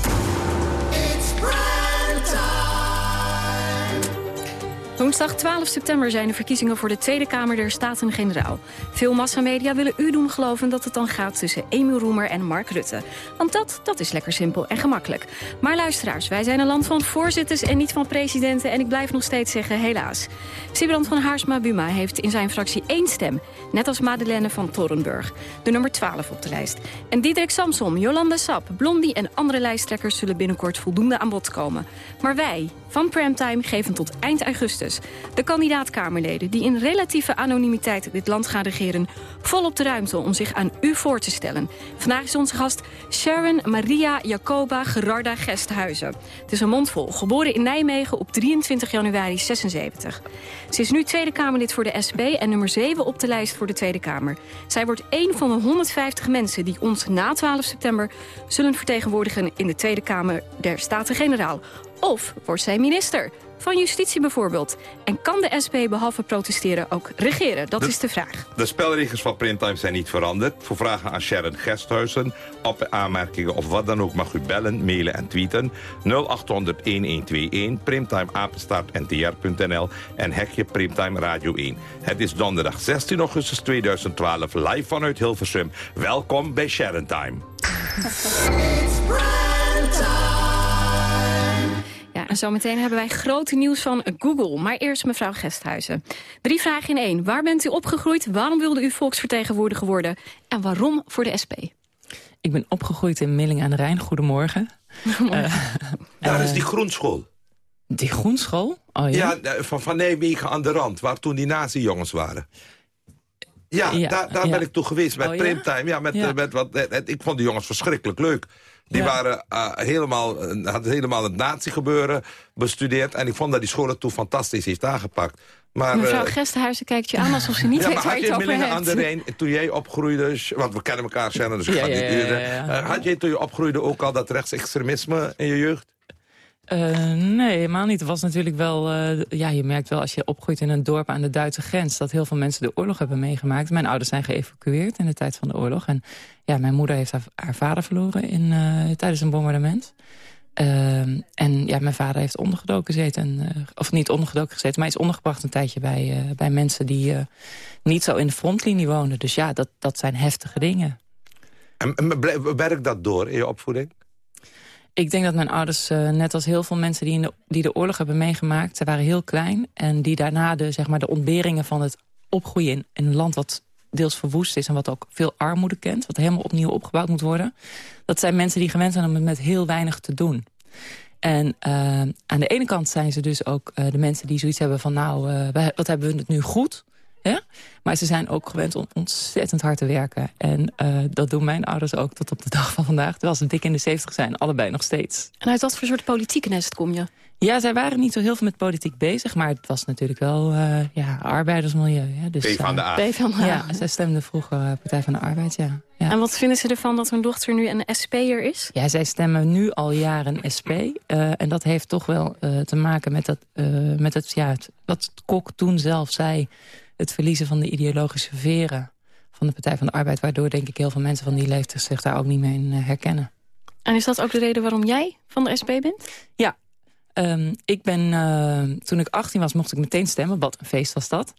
Woensdag 12 september zijn de verkiezingen voor de Tweede Kamer der Staten-Generaal. Veel massamedia willen u doen geloven dat het dan gaat tussen Emiel Roemer en Mark Rutte. Want dat, dat is lekker simpel en gemakkelijk. Maar luisteraars, wij zijn een land van voorzitters en niet van presidenten... en ik blijf nog steeds zeggen helaas. Sibrand van Haarsma-Buma heeft in zijn fractie één stem... net als Madeleine van Torenburg, de nummer 12 op de lijst. En Diederik Samsom, Jolanda Sap, Blondie en andere lijsttrekkers... zullen binnenkort voldoende aan bod komen. Maar wij, van Primetime, geven tot eind augustus de kandidaat-Kamerleden die in relatieve anonimiteit dit land gaan regeren... volop de ruimte om zich aan u voor te stellen. Vandaag is onze gast Sharon Maria Jacoba Gerarda Gesthuizen. Het is een mondvol, geboren in Nijmegen op 23 januari 76. Ze is nu Tweede Kamerlid voor de SP en nummer 7 op de lijst voor de Tweede Kamer. Zij wordt één van de 150 mensen die ons na 12 september... zullen vertegenwoordigen in de Tweede Kamer der Staten-Generaal. Of wordt zij minister? Van justitie bijvoorbeeld. En kan de SP behalve protesteren ook regeren? Dat is de vraag. De spelregels van Primtime zijn niet veranderd. Voor vragen aan Sharon Gesthuizen, op aanmerkingen of wat dan ook... mag u bellen, mailen en tweeten. 0800-1121, primtimeapenstaartntr.nl en hekje Primtime Radio 1. Het is donderdag 16 augustus 2012, live vanuit Hilversum. Welkom bij Sharon Time. Ja, en zometeen hebben wij grote nieuws van Google. Maar eerst mevrouw Gesthuizen. Drie vragen in één. Waar bent u opgegroeid? Waarom wilde u volksvertegenwoordiger worden? En waarom voor de SP? Ik ben opgegroeid in Milling aan de Rijn. Goedemorgen. uh, Daar is die groenschool. Die groenschool? Oh, ja? ja, van, van Nijmegen aan de rand, waar toen die nazi-jongens waren. Ja, ja daar, daar ben ik toe geweest met oh, Primtime. Ja, met, met wat, ik vond die jongens verschrikkelijk leuk. Die waren uh, helemaal, hadden helemaal het nazi-gebeuren bestudeerd. En ik vond dat die scholen toen fantastisch heeft aangepakt. Maar, Mevrouw uh, Gestenhuizen kijkt je aan alsof ze niet ja, weet waar je het over hebt. aan de Rijn, toen jij opgroeide, want we kennen elkaar, Shannon, dus ik ga niet duren. Had jij toen je opgroeide ook al dat rechtsextremisme in je jeugd? Uh, nee, helemaal niet. Het was natuurlijk wel... Uh, ja, je merkt wel als je opgroeit in een dorp aan de Duitse grens... dat heel veel mensen de oorlog hebben meegemaakt. Mijn ouders zijn geëvacueerd in de tijd van de oorlog. En ja, mijn moeder heeft haar, vader verloren in, uh, tijdens een bombardement. Ehm, en ja, mijn vader heeft ondergedoken gezeten. Of niet ondergedoken gezeten, maar is ondergebracht een tijdje bij, bij mensen die niet zo in de frontlinie wonen. Dus ja, dat, dat zijn heftige dingen. En, en werkt dat door in je opvoeding? Ik denk dat mijn ouders, net als heel veel mensen die, in de, die de oorlog hebben meegemaakt... ze waren heel klein en die daarna de, zeg maar, de ontberingen van het opgroeien... in, een land wat deels verwoest is en wat ook veel armoede kent... wat helemaal opnieuw opgebouwd moet worden... dat zijn mensen die gewend zijn om het met heel weinig te doen. En uh, aan de ene kant zijn ze dus ook uh, de mensen die zoiets hebben van... nou, wat hebben we het nu goed? Ja? Maar ze zijn ook gewend om ontzettend hard te werken. En dat doen mijn ouders ook tot op de dag van vandaag. Terwijl ze dik in de 70 zijn, allebei nog steeds. En uit wat voor soort politieke nest kom je? Ja, zij waren niet zo heel veel met politiek bezig. Maar het was natuurlijk wel uh, ja, arbeidersmilieu. Ja. Dus, P van de A. Uh, van de A. Ja, zij stemde vroeger uh, Partij van de Arbeid, ja. ja. En wat vinden ze ervan dat hun dochter nu een SP'er is? Ja, zij stemmen nu al jaren SP. en dat heeft toch wel te maken met, dat, met het, ja, het, wat Kok toen zelf zei... het verliezen van de ideologische veren van de Partij van de Arbeid... waardoor denk ik heel veel mensen van die leeftijd zich daar ook niet mee in herkennen. En is dat ook de reden waarom jij van de SP bent? Ja, Um, ik ben, uh, toen ik 18 was, mocht ik meteen stemmen. Wat een feest was dat.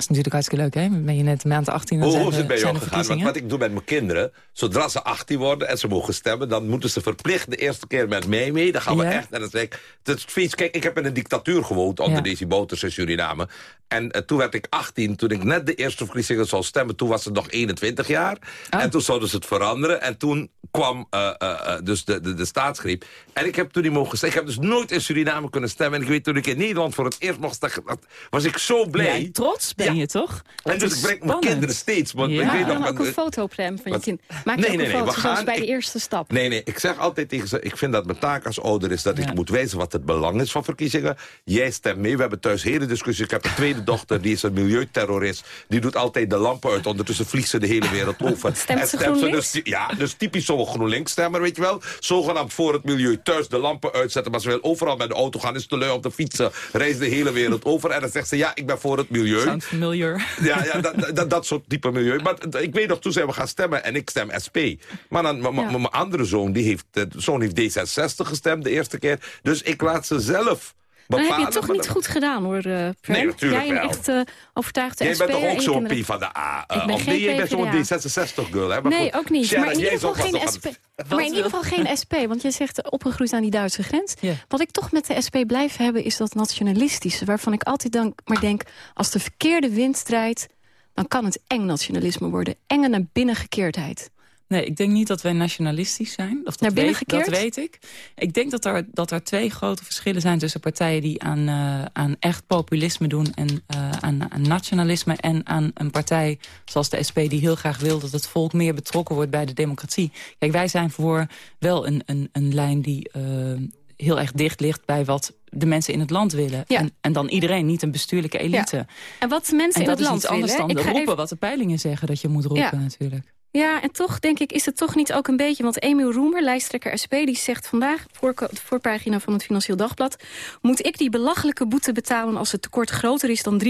Dat is natuurlijk hartstikke leuk, hè? Ben je net een maand 18, Hoe is het bij jou gegaan? Want wat ik doe met mijn kinderen... zodra ze 18 worden en ze mogen stemmen... dan moeten ze verplicht de eerste keer met mij mee. Dan gaan we Ja. echt naar het Het is fiets. Kijk, ik heb in een dictatuur gewoond... onder Ja. deze boters in Suriname. En eh, toen werd ik 18. Toen ik net de eerste verkiezingen zou stemmen... toen was het nog 21 jaar. Oh. En toen zouden ze het veranderen. En toen kwam eh, eh, eh, dus de, de, de staatsgreep. En ik heb toen niet mogen stemmen. Ik heb dus nooit in Suriname kunnen stemmen. En ik weet toen ik in Nederland voor het eerst mocht stemmen... dat was ik zo blij. Ja, trots ben je toch? En dus ik breng mijn kinderen steeds. Want Ja. ik weet Ja, nog, dan ook een foto op hem van je kind. Maak je Nee, nee, een nee, foto, we zoals gaan- bij de eerste stap. Nee, nee, ik zeg altijd tegen ze... ik vind dat mijn taak als ouder is dat ik moet wijzen wat het belang is van verkiezingen. Jij stemt mee. We hebben thuis hele discussies. Ik heb een tweede dochter, die is een milieuterrorist. Die doet altijd de lampen uit. Ondertussen vliegt ze de hele wereld over. Stemt En ze dus? Ja, dus typisch zo'n GroenLinks-stemmer, weet je wel. Zogenaamd voor het milieu. Thuis de lampen uitzetten, maar ze wil overal met de auto gaan. Is te lui om te fietsen. Reist de hele wereld over. En dan zegt ze, ja, ik ben voor het milieu. Sounds familiar. Ja, ja dat, dat, dat soort type milieu. Maar ik weet nog, toen zijn we gaan stemmen en ik stem SP. Maar dan, Ja. mijn andere zoon, die heeft, eh, zoon heeft D66 gestemd de eerste keer. Dus ik laat ze zelf Dan heb je het toch niet goed gedaan, hoor, uh, Nee, natuurlijk Jij een echt eh, overtuigde Jij bent toch ook zo'n P van de A? eh, Ik ben of geen nee, jij bent zo'n PvdA. D66-girl, hè? Maar nee, goed, ook niet. Sharon, maar in jij ieder geval geen SP. Maar in ieder geval geen SP, want je zegt opgegroeid aan die Duitse grens. Wat ik toch met de SP blijf hebben, is dat nationalistische. Waarvan ik altijd dan maar denk, als de verkeerde wind draait... dan kan het eng nationalisme worden. Enge naar binnengekeerdheid. Nee, ik denk niet dat wij nationalistisch zijn. Of dat, weet, dat weet ik. Ik denk dat er, dat er twee grote verschillen zijn tussen partijen die aan, eh, aan echt populisme doen en eh, aan, aan nationalisme en aan een partij zoals de SP die heel graag wil dat het volk meer betrokken wordt bij de democratie. Kijk, wij zijn voor wel een, een, een lijn die eh, heel erg dicht ligt bij wat de mensen in het land willen. Ja. En, en dan iedereen, niet een bestuurlijke elite. Ja. En wat mensen En in dat het is land iets anders willen... dan ik ga roepen even- wat de peilingen zeggen dat je moet roepen Ja. natuurlijk. Ja, en toch denk ik, is het toch niet ook een beetje... want Emiel Roemer, lijsttrekker SP, die zegt vandaag... voor de voorpagina van het Financieel Dagblad... moet ik die belachelijke boete betalen als het tekort groter is dan 3%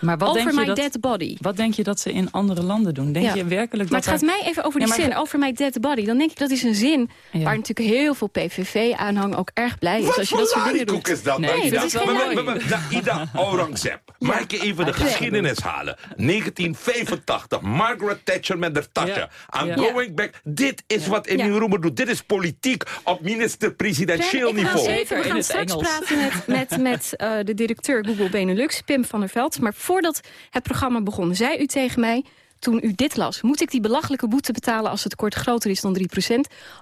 Maar wat Over denk je my dat, dead body. Wat denk je dat ze in andere landen doen? Denk Ja. je werkelijk Maar dat het gaat er- mij even over Ja, die maar- zin, over my dead body. Dan denk ik, dat is een zin Ja. waar natuurlijk heel veel PVV-aanhang ook erg blij is. Wat als je voor dat soort dingen doet. is dat? Nee, nou, dat Ida? is geen Maar- maar- maar- maar- Ida Aurangzeb. Maak je even de geschiedenis halen. 1985, Margaret Thatcher met de Ja. I'm Ja. going back. Dit is wat Emiel Ja. Roemer doet. Dit is politiek op minister-presidentieel niveau. even, we Zeker in gaan het straks Engels. praten met, met, met eh, de directeur Google Benelux, Pim van der Veld. Maar voordat het programma begon, zei u tegen mij... toen u dit las, moet ik die belachelijke boete betalen... als het tekort groter is dan 3%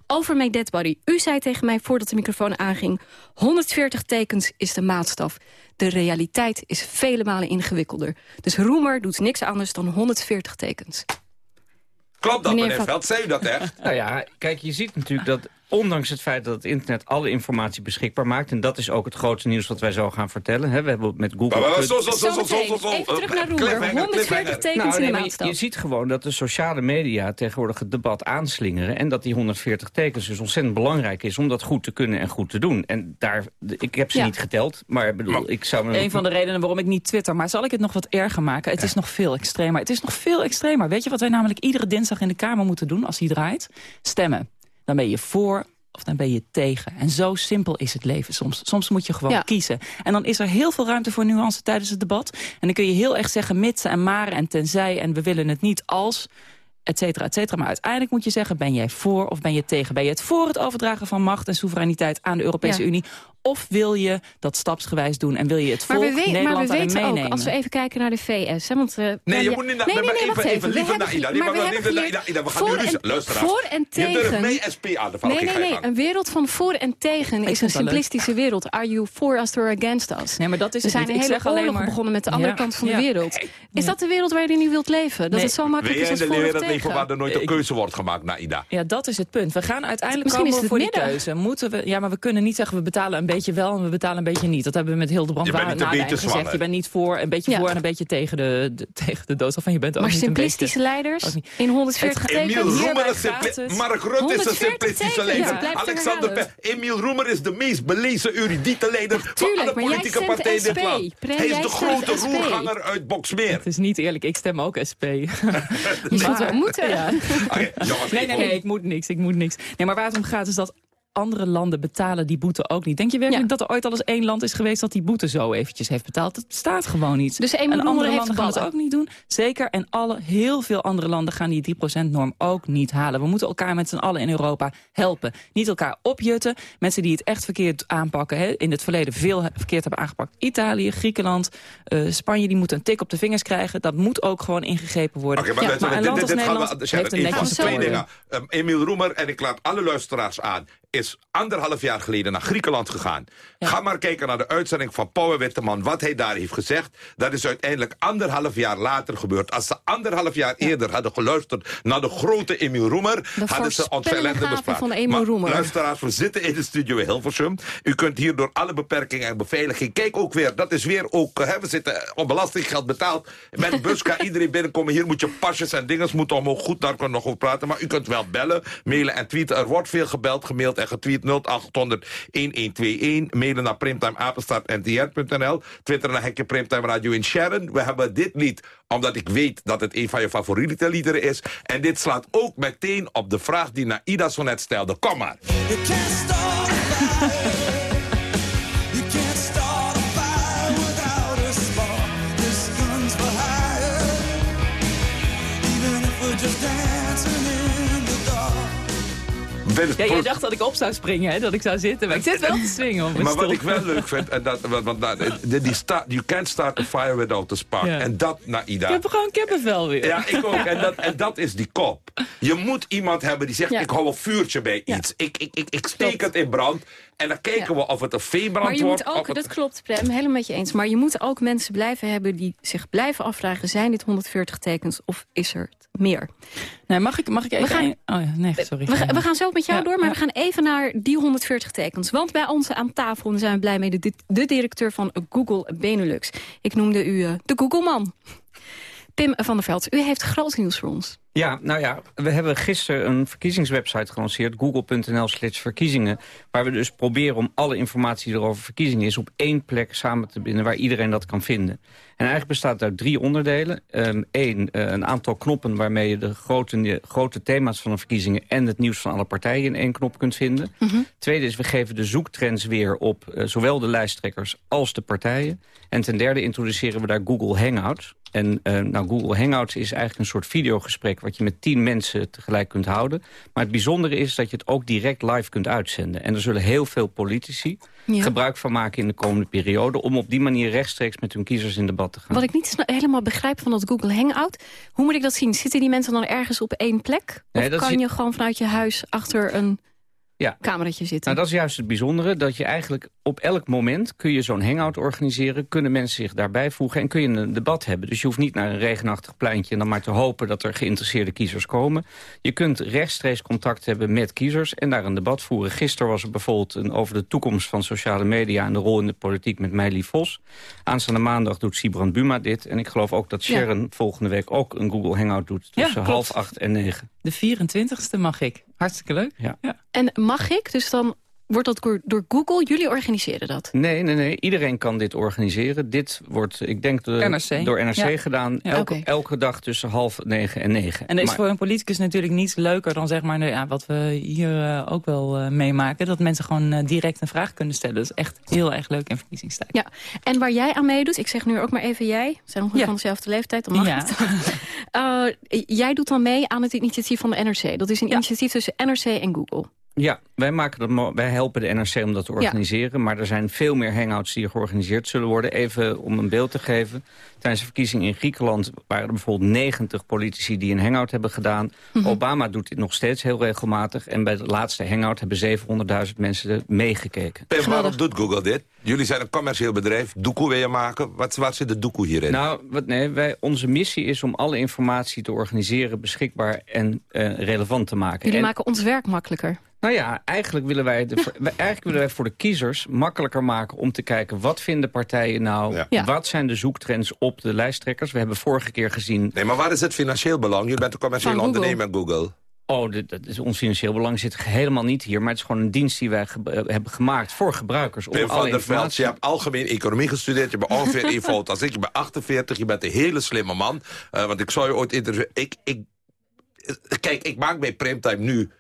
Over mijn dead body. U zei tegen mij voordat de microfoon aanging... 140 tekens is de maatstaf. De realiteit is vele malen ingewikkelder. Dus Roemer doet niks anders dan 140 tekens. Klopt dat, Meneer meneer Veld? Zei u dat echt? Nou ja, kijk, je ziet natuurlijk dat ondanks het feit dat het internet alle informatie beschikbaar maakt... en dat is ook het grootste nieuws wat wij zo gaan vertellen. Hè, we hebben met Google... Maar- maar- Kun- zo, zo, zo, zo, zo, Zometeen. zo, zo, Even terug naar Roemer. cliffhanger, 140 cliffhanger. tekens Nou, in de maar je, ziet gewoon dat de sociale media tegenwoordig het debat aanslingeren... en dat die 140 tekens dus ontzettend belangrijk is... om dat goed te kunnen en goed te doen. En daar, ik heb ze Ja. niet geteld, maar ik bedoel, ik zou... me- Een van de redenen waarom ik niet twitter. Maar zal ik het nog wat erger maken? Het is nog veel extremer. Het is nog veel extremer. Weet je wat wij namelijk iedere dinsdag in de Kamer moeten doen als die draait? Stemmen. Dan ben je voor of dan ben je tegen. En zo simpel is het leven soms. Soms moet je gewoon Ja. kiezen. En dan is er heel veel ruimte voor nuance tijdens het debat. En dan kun je heel erg zeggen mitsen en maren en tenzij... en we willen het niet als et cetera, et cetera. Maar uiteindelijk moet je zeggen, ben jij voor of ben je tegen? Ben je het voor het overdragen van macht en soevereiniteit aan de Europese Ja. Unie? Of wil je dat stapsgewijs doen en wil je het Maar volk we, weten- maar Nederland we weten ook, meenemen? als we even kijken naar de VS... Hè, want, eh, Nee, ja, je moet niet naar... nee, maar nee, nee, even, even, We liever naar Ida. maar maar we we hebben gaan we voor nu ruzie. en- Luisteraars. Voor en Je durft tegen. mee SP aan te vallen. Nee, nee, nee. Een wereld van voor en tegen is een simplistische wereld. Are you for us or against us? Nee, maar dat is het zijn niet. een hele maar- begonnen met de andere kant van de wereld. Is dat de wereld waar je nu wilt leven? Dat het zo makkelijk is als voor of wereld leven waar er nooit een keuze wordt gemaakt naar Ida? Ja, dat is het punt. We gaan uiteindelijk Misschien is komen het voor die midden. keuze. Moeten we, ja, maar we kunnen niet zeggen we betalen een beetje wel en we betalen een beetje niet. Dat hebben we met Hildebrand Je bent niet een Nadein beetje gezegd. zwanger. Je bent niet voor, een beetje Ja. voor en een beetje tegen de, de- tegen de doodstraf. En je bent ook Maar niet een beetje... simplistische leiders in 140 Het- tekens. Emiel Roemer. Mark Rutte is een 140 simplistische leider. ja, Alexander. Pe- Emiel Roemer is de meest belezen, erudite leider van alle politieke partijen in dit land. Hij is de grote roerganger uit Boksmeer. Het is niet eerlijk, ik stem ook SP. Je moeten. Ja. Oké, jongens, Nee, nee, nee, ik moet niks, ik moet niks. Nee, maar waar het om gaat is dat andere landen betalen die boete ook niet. Denk je werkelijk Ja. dat er ooit al eens één land is geweest... dat die boete zo eventjes heeft betaald? Dat bestaat gewoon niet. Dus en andere heeft landen gaan het ballen. ook niet doen. Zeker, en alle, heel veel andere landen gaan die 3%-norm ook niet halen. We moeten elkaar met z'n allen in Europa helpen. Niet elkaar opjutten. Mensen die het echt verkeerd aanpakken... Hè, in het verleden veel verkeerd hebben aangepakt. Italië, Griekenland, eh, Spanje, die moeten een tik op de vingers krijgen. Dat moet ook gewoon ingegrepen worden. Oké, maar, Ja, luister, maar een dit, land dit, als dit gaan Nederland we, heeft een even netjes twee dingen. Um, Emiel Roemer, en ik laat alle luisteraars aan, is anderhalf jaar geleden naar Griekenland gegaan. Ga maar kijken naar de uitzending van Pauwe Witteman, wat hij daar heeft gezegd. Dat is uiteindelijk anderhalf jaar later gebeurd. Als ze anderhalf jaar eerder hadden geluisterd naar de grote Emiel Roemer, hadden ze ons ellende voorspellingsgave bespaard. van Roemer. luisteraars, we zitten in de studio in Hilversum. U kunt hier door alle beperkingen en beveiliging... Kijk ook weer, dat is weer ook... eh, Hè, we zitten op belastinggeld betaald. Met bus kan iedereen binnenkomen. Hier moet je pasjes en dingen moeten om ook goed daar kunnen we nog over praten. Maar u kunt wel bellen, mailen en tweeten. Er wordt veel gebeld, gemaild en getweet. 0800 1121. Mailen naar primtimeapenstaartntr.nl. Twitter naar Hekje Primtime Radio in Sharon. We hebben dit lied omdat ik weet dat het een van je favoriete liederen is. En dit slaat ook meteen op de vraag die Naida zo net stelde. Kom maar. Ja, jij dacht dat ik op zou springen, hè? dat ik zou zitten. Maar ik zit wel te swingen op Maar wat ik wel leuk vind, en dat, want, want, nou, die, die sta- you can't start a fire without a spark. Ja. En dat, Naida. Ik heb gewoon kippenvel weer. Ja, ik ook. En dat, en dat is die kop. Je moet iemand hebben die zegt, Ja. ik hou een vuurtje bij iets. Ik, ik, ik, ik steek het in brand. En dan kijken we of het een veebrand Maar je wordt. moet ook, het- dat klopt Prem, helemaal met je eens. Maar je moet ook mensen blijven hebben die zich blijven afvragen... zijn dit 140 tekens of is er meer? Nee, mag ik, mag ik even... gaan- een- Oh ja, nee, sorry. We, ga- we gaan zo met jou Ja, door, maar ja. we gaan even naar die 140 tekens. Want bij ons aan tafel, daar zijn we blij mee... de, de directeur van Google Benelux. Ik noemde u eh, de Google-man. Pim van der Veld, u heeft groot nieuws voor ons. Ja, nou ja, we hebben gisteren een verkiezingswebsite gelanceerd... google.nl slash verkiezingen... waar we dus proberen om alle informatie die er over verkiezingen is... op één plek samen te binden waar iedereen dat kan vinden. En eigenlijk bestaat het uit drie onderdelen. Eén, een aantal knoppen waarmee je de grote, grote thema's van de verkiezingen... en het nieuws van alle partijen in één knop kunt vinden. Tweede is, we geven de zoektrends weer op eh, zowel de lijsttrekkers als de partijen. En ten derde introduceren we daar Google Hangouts. En eh, nou, Google Hangouts is eigenlijk een soort videogesprek... wat je met tien mensen tegelijk kunt houden. Maar het bijzondere is dat je het ook direct live kunt uitzenden. En er zullen heel veel politici Ja. gebruik van maken in de komende periode... om op die manier rechtstreeks met hun kiezers in debat te gaan. Wat ik niet helemaal begrijp van dat Google Hangout... hoe moet ik dat zien? Zitten die mensen dan ergens op één plek? Of kan je gewoon vanuit je huis achter een Ja. kamertje zitten? Nou, dat is juist het bijzondere. Dat je eigenlijk op elk moment kun je zo'n hangout organiseren. Kunnen mensen zich daarbij voegen en kun je een debat hebben. Dus je hoeft niet naar een regenachtig pleintje en dan maar te hopen dat er geïnteresseerde kiezers komen. Je kunt rechtstreeks contact hebben met kiezers en daar een debat voeren. Gisteren was er bijvoorbeeld een over de toekomst van sociale media en de rol in de politiek met Meili Vos. Aanstaande maandag doet Sibrand Buma dit. En ik geloof ook dat Ja. Sharon volgende week ook een Google Hangout doet. Tussen half acht en negen. De 24ste mag ik. Hartstikke leuk. Ja. En mag ik dus dan wordt dat door, Google? Jullie organiseren dat? Nee, nee, nee. Iedereen kan dit organiseren. Dit wordt, ik denk, door NRC. door NRC Ja. gedaan. Ja, elke, elke dag tussen half negen en negen. En er is Maar- voor een politicus natuurlijk niets leuker dan zeg maar, nou ja, wat we hier eh, ook wel eh, meemaken. Dat mensen gewoon eh, direct een vraag kunnen stellen. Dat is echt heel erg leuk in verkiezingstijd. Ja, en waar jij aan meedoet, ik zeg nu ook maar even jij. We zijn ongeveer van dezelfde leeftijd, dan mag Ja. het. Eh, jij doet dan mee aan het initiatief van de NRC. Dat is een initiatief tussen NRC en Google. Ja, wij, maken dat, wij helpen de NRC om dat te Ja. organiseren. Maar er zijn veel meer hangouts die georganiseerd zullen worden. Even om een beeld te geven. Tijdens de verkiezingen in Griekenland waren er bijvoorbeeld 90 politici die een hangout hebben gedaan. Mhm. Obama doet dit nog steeds heel regelmatig. En bij de laatste hangout hebben 700.000 mensen er meegekeken. Pim, waarom doet Google dit? Jullie zijn een commercieel bedrijf. Doekoe wil je maken. Wat, waar zit de doekoe hierin? Nou, wat, nee, wij, onze missie is om alle informatie te organiseren, beschikbaar en eh, relevant te maken. Jullie En- maken ons werk makkelijker. Nou ja, eigenlijk willen wij, de, eigenlijk willen wij voor de kiezers makkelijker maken om te kijken wat vinden partijen nou, Ja. wat zijn de zoektrends op de lijsttrekkers. We hebben vorige keer gezien... Nee, maar waar is het financieel belang? Je bent een commercieel ondernemer, Google. Oh, dit, dat is ons financieel belang zit helemaal niet hier. Maar het is gewoon een dienst die wij ge- eh, hebben gemaakt voor gebruikers. Om Pim van der Veld, je hebt algemeen economie gestudeerd. Je bent ongeveer even oud als ik. Je bent 48, je bent een hele slimme man. Eh, want ik zou je ooit interviewen. Ik, ik, kijk, ik maak bij Primetime nu...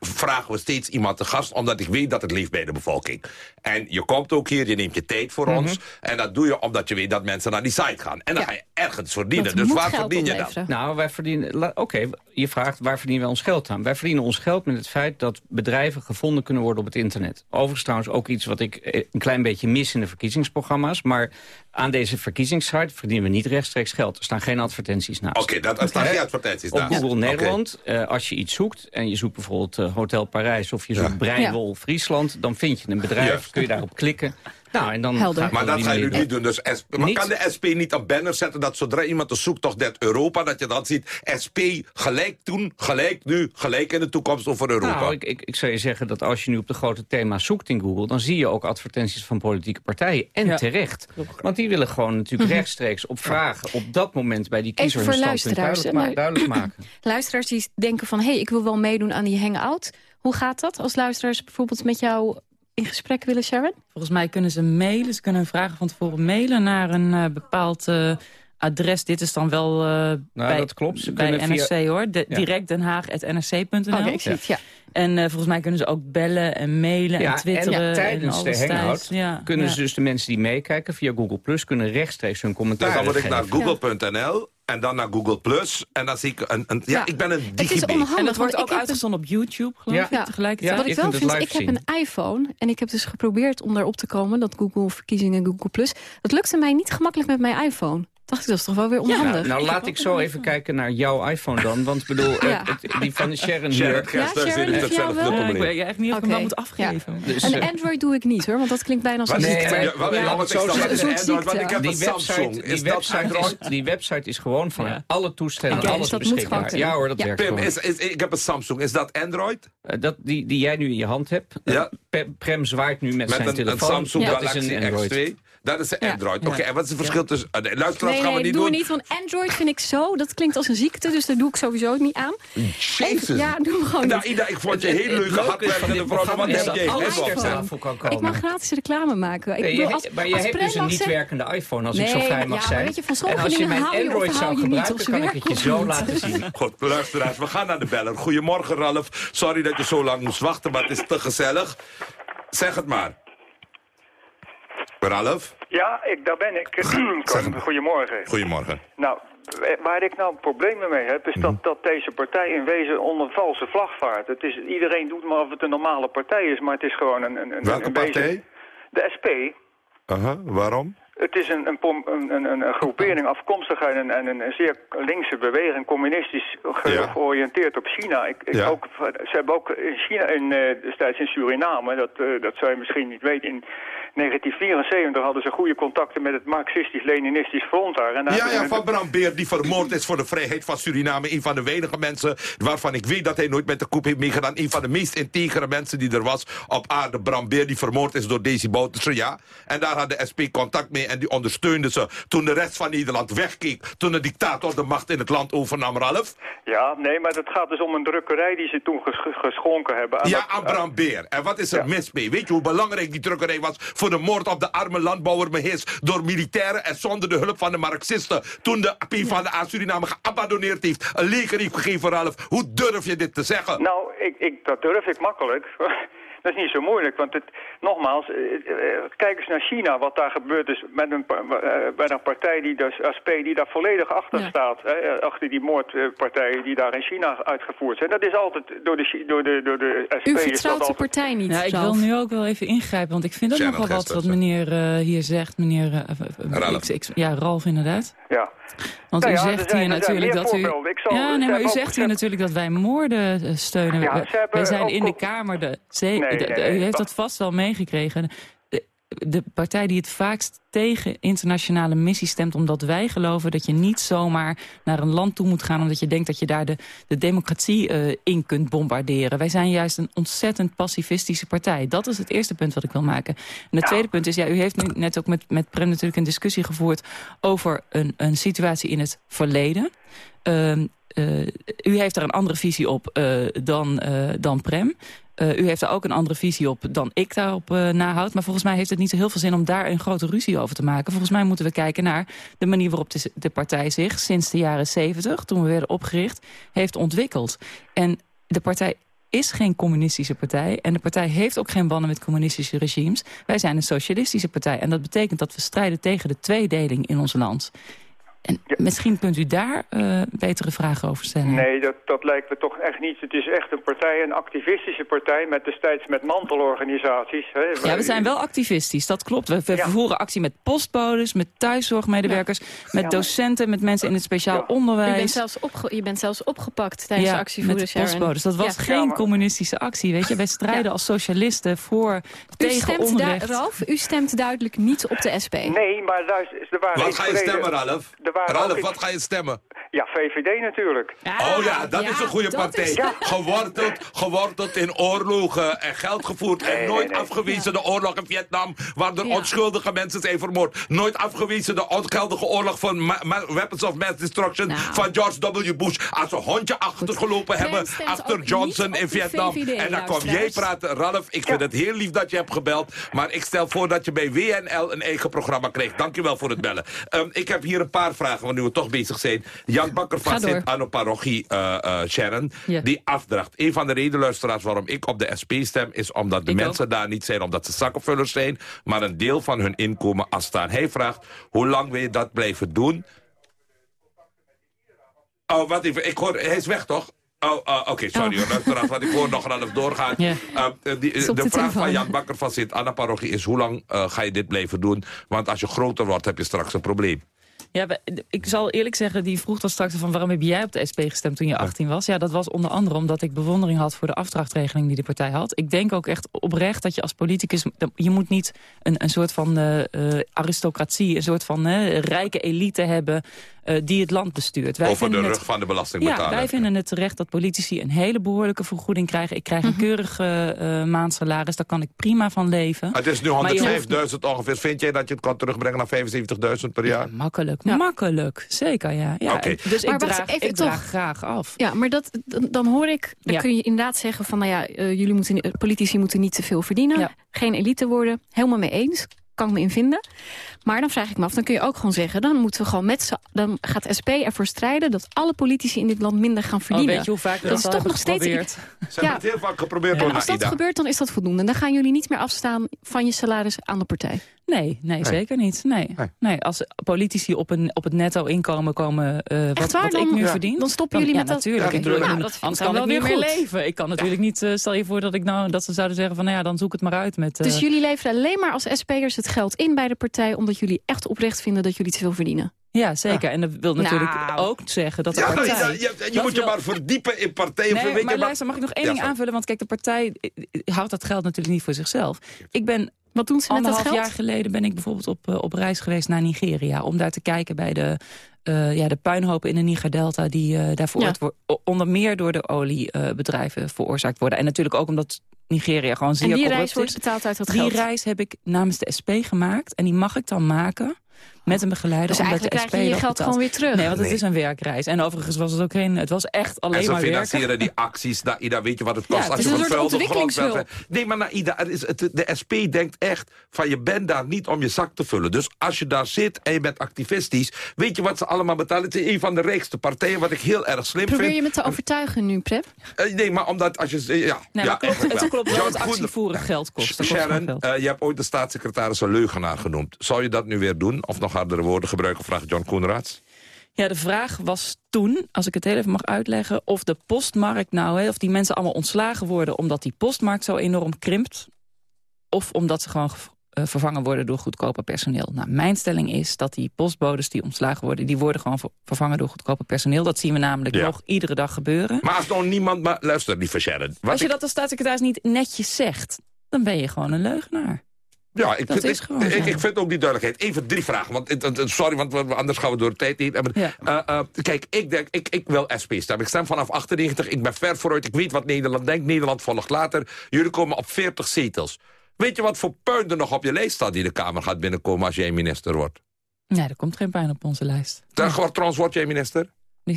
vragen we steeds iemand te gast... omdat ik weet dat het leeft bij de bevolking. En je komt ook hier, je neemt je tijd voor Mhm. ons... en dat doe je omdat je weet dat mensen naar die site gaan. En dan ga je ergens verdienen. Dus waar verdien je dan? Nou, wij verdienen... Oké, je vraagt waar verdienen wij ons geld aan? Wij verdienen ons geld met het feit dat bedrijven gevonden kunnen worden op het internet. Overigens trouwens ook iets wat ik eh, een klein beetje mis in de verkiezingsprogramma's. Maar aan deze verkiezingssite verdienen we niet rechtstreeks geld. Er staan geen advertenties naast. Oké, dat- er staan geen advertenties Op naast. Google Oké. Nederland, eh, als je iets zoekt... en je zoekt bijvoorbeeld Hotel Parijs of je zoekt Breinwol Friesland... dan vind je een bedrijf, Juist. kun je daarop klikken. Nou, en dan Maar gaat dat manier jullie niet doen. Dus SP, maar Niet. kan de SP niet op banner zetten dat zodra iemand een zoektocht net Europa... dat je dan ziet SP gelijk toen, gelijk nu, gelijk in de toekomst over Europa? Nou, ik, ik, ik zou je zeggen dat als je nu op de grote thema's zoekt in Google... dan zie je ook advertenties van politieke partijen. En Ja. terecht. Want die willen gewoon natuurlijk Mhm. rechtstreeks op vragen... op dat moment bij die kiezer Even voor hun standpunt luisteraars. duidelijk, hè, duidelijk maken. luisteraars die denken van... hé, hey, ik wil wel meedoen aan die hangout. Hoe gaat dat als luisteraars bijvoorbeeld met jou in gesprek willen, Sharon? Volgens mij kunnen ze mailen. Ze kunnen hun vragen van tevoren mailen naar een eh, bepaald eh, adres. Dit is dan wel eh, bij, dat klopt. Ze bij kunnen NRC via- hoor. De, Ja. Direct Den Haag.nrc.nl. Oké, ik zie het, ja. En eh, volgens mij kunnen ze ook bellen en mailen en twitteren. en en tijdens de alles hangout. Ja, kunnen ja. ze dus de mensen die meekijken via Google Plus kunnen rechtstreeks hun commentaar dan moet ik naar google.nl en dan naar Google Plus. En dan zie ik een... een ja, Ja. ik ben een Het is onhandig, En dat wordt ook uitgezonden op YouTube, geloof ik, tegelijkertijd. Wat ik wel vind, ik heb een iPhone en ik heb dus geprobeerd om daarop te komen, dat Google verkiezingen Google Plus. Dat lukte mij niet gemakkelijk met mijn iPhone. Dacht ik, dat is toch wel weer onhandig. Nou, nou, laat ik zo even kijken naar jouw iPhone dan. Want ik bedoel, eh, Ja. het- die van Sharon Sharon hier... Kerstens Ja, Sharon, heeft jou hetzelfde wel? probleem. Ik weet echt niet of ik hem wel moet afgeven. Dus, en eh, Android doe ik niet hoor, want dat klinkt bijna als een Wat- ziekte. ja, wat- Ja. laat me zo Een zeggen, ik die een website, Samsung. die, website is, Android? die website is gewoon van Ja. alle toestellen, alles dus beschikbaar. Ja hoor, dat Ja. werkt Pim, gewoon. is, is, ik heb een Samsung. Is dat Android? Eh, dat, die, die jij nu in je hand hebt. Ja. Prem zwaait nu met, Met zijn een, een telefoon. Samsung dat Galaxy is een Android. X2? Dat is een Android. Oké, en wat is het verschil tussen... Uh, nee, luisteraars Nee, gaan we nee, niet doen we doen. niet, want Android vind ik zo, dat klinkt als een ziekte, dus daar doe ik sowieso niet aan. Jezus. Ja, doe me gewoon Nou. Ida, ik vond je Het- heel hardwerkende van dit vrouw. Wat heb kan Ik mag gratis reclame maken. Ik Nee, bedoel, je- als, maar je als hebt dus een niet werkende iPhone, als ik Nee, zo vrij mag ja, zijn. maar weet je, van en als je mijn je Android zou je gebruiken, kan ik het je zo laten zien. Goed, luisteraars, we gaan naar de beller. Goedemorgen, Ralf. Sorry dat je zo lang moest wachten, maar het is te gezellig. Zeg het maar. Ralf? Ja, ik, daar ben ik. Goedemorgen. Goedemorgen. Nou, w- waar ik nou problemen mee heb, is dat, dat deze partij in wezen onder valse vlag vaart. Het is, iedereen doet maar of het een normale partij is, maar het is gewoon een... een, een Welke een wezen- partij? De SP. Aha, waarom? Het is een, een, een, een, groepering afkomstig uit een, en een, een zeer linkse beweging, communistisch ge- Ja. georiënteerd op China. Ik, ik Ja. ook, ze hebben ook in China, in, eh, destijds in Suriname, dat, eh, dat zou je misschien niet weten, in 1974 hadden ze goede contacten met het Marxistisch-Leninistisch front daar. En daar Ja, ja, van Bram Beer, die vermoord is voor de vrijheid van Suriname. Een van de weinige mensen waarvan ik weet dat hij nooit met de koep heeft meegedaan. Een van de meest integere mensen die er was op aarde. Bram Beer, die vermoord is door Daisy Bouterse, ja. En daar had de SP contact mee en die ondersteunde ze toen de rest van Nederland wegkeek. Toen de dictator de macht in het land overnam, Ralf. Ja, nee, maar het gaat dus om een drukkerij die ze toen ges- geschonken hebben. aan Ja, dat- aan Bram Beer. En wat is er mis mee? Weet je hoe belangrijk die drukkerij was voor de moord op de arme landbouwer Mehis door militairen en zonder de hulp van de Marxisten toen de PvdA Suriname geabandoneerd heeft, een leger heeft gegeven, Ralf. Hoe durf je dit te zeggen? Nou, ik, ik, dat durf ik makkelijk. Dat is niet zo moeilijk, want het, nogmaals, eh, eh, kijk eens naar China, wat daar gebeurd is met een, pa- eh, bij een partij, die dus, SP, die daar volledig achter staat. Hè, eh, achter die moordpartijen die daar in China uitgevoerd zijn. Dat is altijd door de, door de, door de SP. U is dat vertrouwt de altijd... partij niet, Ja, ik wil nu ook wel even ingrijpen, want ik vind Shannon nogal wat wat meneer eh, hier zegt. Meneer, eh, eh, Ralf. ja, Ralf inderdaad. Ja. Want Nou u ja, zegt zijn- hier er natuurlijk dat u... ja, nee, maar u zegt ze hier natuurlijk dat wij moorden eh, steunen. Ja, wij zijn in de Kamer, de, Nee, u heeft dat vast wel meegekregen. De, partij die het vaakst tegen internationale missie stemt... omdat wij geloven dat je niet zomaar naar een land toe moet gaan... omdat je denkt dat je daar de, de democratie eh, in kunt bombarderen. Wij zijn juist een ontzettend pacifistische partij. Dat is het eerste punt wat ik wil maken. En het tweede punt is, ja, u heeft nu net ook met, met Prem natuurlijk een discussie gevoerd... over een, een situatie in het verleden... Ehm, eh, u heeft daar een andere visie op eh, dan, dan Prem. Eh, u heeft daar ook een andere visie op dan ik daarop eh nahoud. Maar volgens mij heeft het niet zo heel veel zin om daar een grote ruzie over te maken. Volgens mij moeten we kijken naar de manier waarop de, de partij zich sinds de jaren 70, toen we werden opgericht, heeft ontwikkeld. En de partij is geen communistische partij. En de partij heeft ook geen banden met communistische regimes. Wij zijn een socialistische partij. En dat betekent dat we strijden tegen de tweedeling in ons land. En misschien kunt u daar eh, betere vragen over stellen. Nee, dat, dat lijkt me toch echt niet. Het is echt een partij, een activistische partij... met destijds met mantelorganisaties. Hè. Ja, we zijn wel activistisch, dat klopt. We, we voeren actie met postbodes, met thuiszorgmedewerkers... met docenten, met mensen in het speciaal onderwijs. U bent zelfs opge- je bent zelfs opgepakt tijdens de actie voor met de postbodes. Dat was Ja. geen communistische actie, weet je. Wij strijden als socialisten voor U tegen stemt, onrecht. daar, Ralf, u stemt duidelijk niet op de SP. Nee, maar luister, er waren Wat ga je stemmen, Ralf? Er waren Ralf, wat ga je stemmen? Ja, VVD natuurlijk. oh ja, dat is een goede partij. Geworteld, geworteld in oorlogen en geld gevoerd. en nooit afgewezen de oorlog in Vietnam... waar er onschuldige mensen zijn vermoord. Nooit afgewezen de ongeldige oorlog van ma- ma- Weapons of Mass Destruction... Nou. van George W. Bush. Als een hondje achtergelopen hebben achter Johnson in Vietnam. VVD, en dan kom jij praten. Ralf, ik vind het heel lief dat je hebt gebeld. Maar ik stel voor dat je bij WNL een eigen programma krijgt. Dankjewel voor het bellen. Ehm, ik heb hier een paar vragen, want nu we toch bezig zijn. Jan Bakker van Ga door. Sint-Anno-parochie, eh, eh, Sharon. Ja. Die afdracht. Een van de reden, luisteraars, waarom ik op de SP stem... is omdat de Ik mensen daar niet zijn omdat ze zakkenvullers zijn... maar een deel van hun inkomen afstaan. Hij vraagt, hoe lang wil je dat blijven doen? Oh, wat even. Ik hoor, hij is weg, toch? Oh, ah, oké, sorry hoor, luisteraars, want ik hoor nog half doorgaan. Uh, die, de de vraag van. Jan Bakker van Sint-Anna-parochie is... hoe lang eh, ga je dit blijven doen? Want als je groter wordt, heb je straks een probleem. Ja, ik zal eerlijk zeggen, die vroeg dan straks van... waarom heb jij op de SP gestemd toen je 18 was? Ja, dat was onder andere omdat ik bewondering had voor de afdrachtregeling die de partij had. Ik denk ook echt oprecht dat je als politicus... je moet niet een, een soort van eh, eh, aristocratie, een soort van rijke elite hebben... eh, die het land bestuurt. Over de rug het- van de belastingbetaler. Ja, wij vinden het terecht dat politici een hele behoorlijke vergoeding krijgen. Ik krijg een keurige eh maandsalaris, daar kan ik prima van leven. Het is nu Maar je hoeft 105.000 ongeveer. Vind jij dat je het kan terugbrengen naar 75.000 per jaar? Makkelijk, makkelijk. Zeker, ja. ja Oké. Dus Maar ik draag, even, ik draag graag af. Ja, maar dat, dan, dan hoor ik, dan Ja. kun je inderdaad zeggen van, nou ja, eh, jullie moeten, eh, politici moeten niet te veel verdienen. Geen elite worden, helemaal mee eens. Kan ik me in vinden. Maar dan vraag ik me af, dan kun je ook gewoon zeggen, dan moeten we gewoon met z'n, dan gaat SP ervoor strijden dat alle politici in dit land minder gaan verdienen. Oh, weet je hoe vaak dat dat is toch nog steeds. Ze hebben het heel vaak geprobeerd door Als dat gebeurt, dan is dat voldoende. Dan gaan jullie niet meer afstaan van je salaris aan de partij. Nee, nee, zeker niet. Nee. Nee. als politici op, een, op het netto inkomen komen eh, wat, waar? wat ik Dan- nu ja. verdien... Dan stoppen jullie ja, met dat- natuurlijk. Ja, natuurlijk. Dat anders kan dan ik wel niet meer goed. leven. Ik kan natuurlijk niet... eh, stel je voor dat, ik nou, dat ze zouden zeggen van... nou ja, dan zoek het maar uit met... eh, Dus jullie leveren alleen maar als SP'ers het geld in bij de partij... omdat jullie echt oprecht vinden dat jullie te veel verdienen. Ja, zeker. En dat wil natuurlijk Nou. ook zeggen dat de Ja, partij... ja, je, je moet je wil- maar verdiepen in partijen. Nee, maar luister, mag ik nog één Ja, ding aanvullen? Want kijk, de partij eh, houdt dat geld natuurlijk niet voor zichzelf. Ik ben Wat doen ze met dat geld? jaar geleden ben ik bijvoorbeeld op, eh, op reis geweest naar Nigeria... om daar te kijken bij de, eh, ja, de puinhopen in de Niger-delta... die eh daar veroorzaakt worden, o- onder meer door de oliebedrijven veroorzaakt worden. En natuurlijk ook omdat Nigeria gewoon zeer En die corrupt reis wordt is. betaald uit dat Die geld. reis heb ik namens de SP gemaakt. En die mag ik dan maken met een begeleider. Dus omdat eigenlijk de krijg je SP je geld gewoon weer terug. Nee, want het Nee. is een werkreis. En overigens was het ook geen... Het was echt alleen En ze maar werken. financieren die acties. Naida, weet je wat het kost Ja, het als je een van vuil de grond bent? Nee, maar Naida, het is, het, de SP denkt echt van je bent daar niet om je zak te vullen. Dus als je daar zit en je bent activistisch... weet je wat ze allemaal betalen? Het is een van de rijkste partijen, wat ik heel erg slim Probeer vind. je me te overtuigen nu, Prep? Eh, nee, maar omdat als je... Ja, Nee, ja klopt, het wel. klopt wel dat actievoeren geld kost. Sharon, geld. eh, je hebt ooit de staatssecretaris een leugenaar genoemd. Zou je dat nu weer doen? Of nog hardere woorden gebruiken, vraagt John Koenraads. Ja, de vraag was toen, als ik het heel even mag uitleggen... of de postmarkt nou, hè, of die mensen allemaal ontslagen worden... omdat die postmarkt zo enorm krimpt... of omdat ze gewoon ge- eh, vervangen worden door goedkoper personeel. Nou, mijn stelling is dat die postbodes die ontslagen worden... die worden gewoon ver- vervangen door goedkoper personeel. Dat zien we namelijk Ja. nog iedere dag gebeuren. Maar als nog niemand... Maar luister, lieve Sharon. Als je ik- dat als staatssecretaris niet netjes zegt... dan ben je gewoon een leugenaar. Ja, ik Dat vind, is ik, gewoon ik, vind ook die duidelijkheid. Even drie vragen, want sorry, want anders gaan we door de tijd heen. Eh, eh, kijk, ik denk, ik, ik wil SP stemmen. Ik stem vanaf 98, ik ben ver vooruit. Ik weet wat Nederland denkt. Nederland volgt later. Jullie komen op 40 zetels. Weet je wat voor puin er nog op je lijst staat die de Kamer gaat binnenkomen als jij minister wordt? Nee, er komt geen pijn op onze lijst. Ter- Trouwens, word jij minister?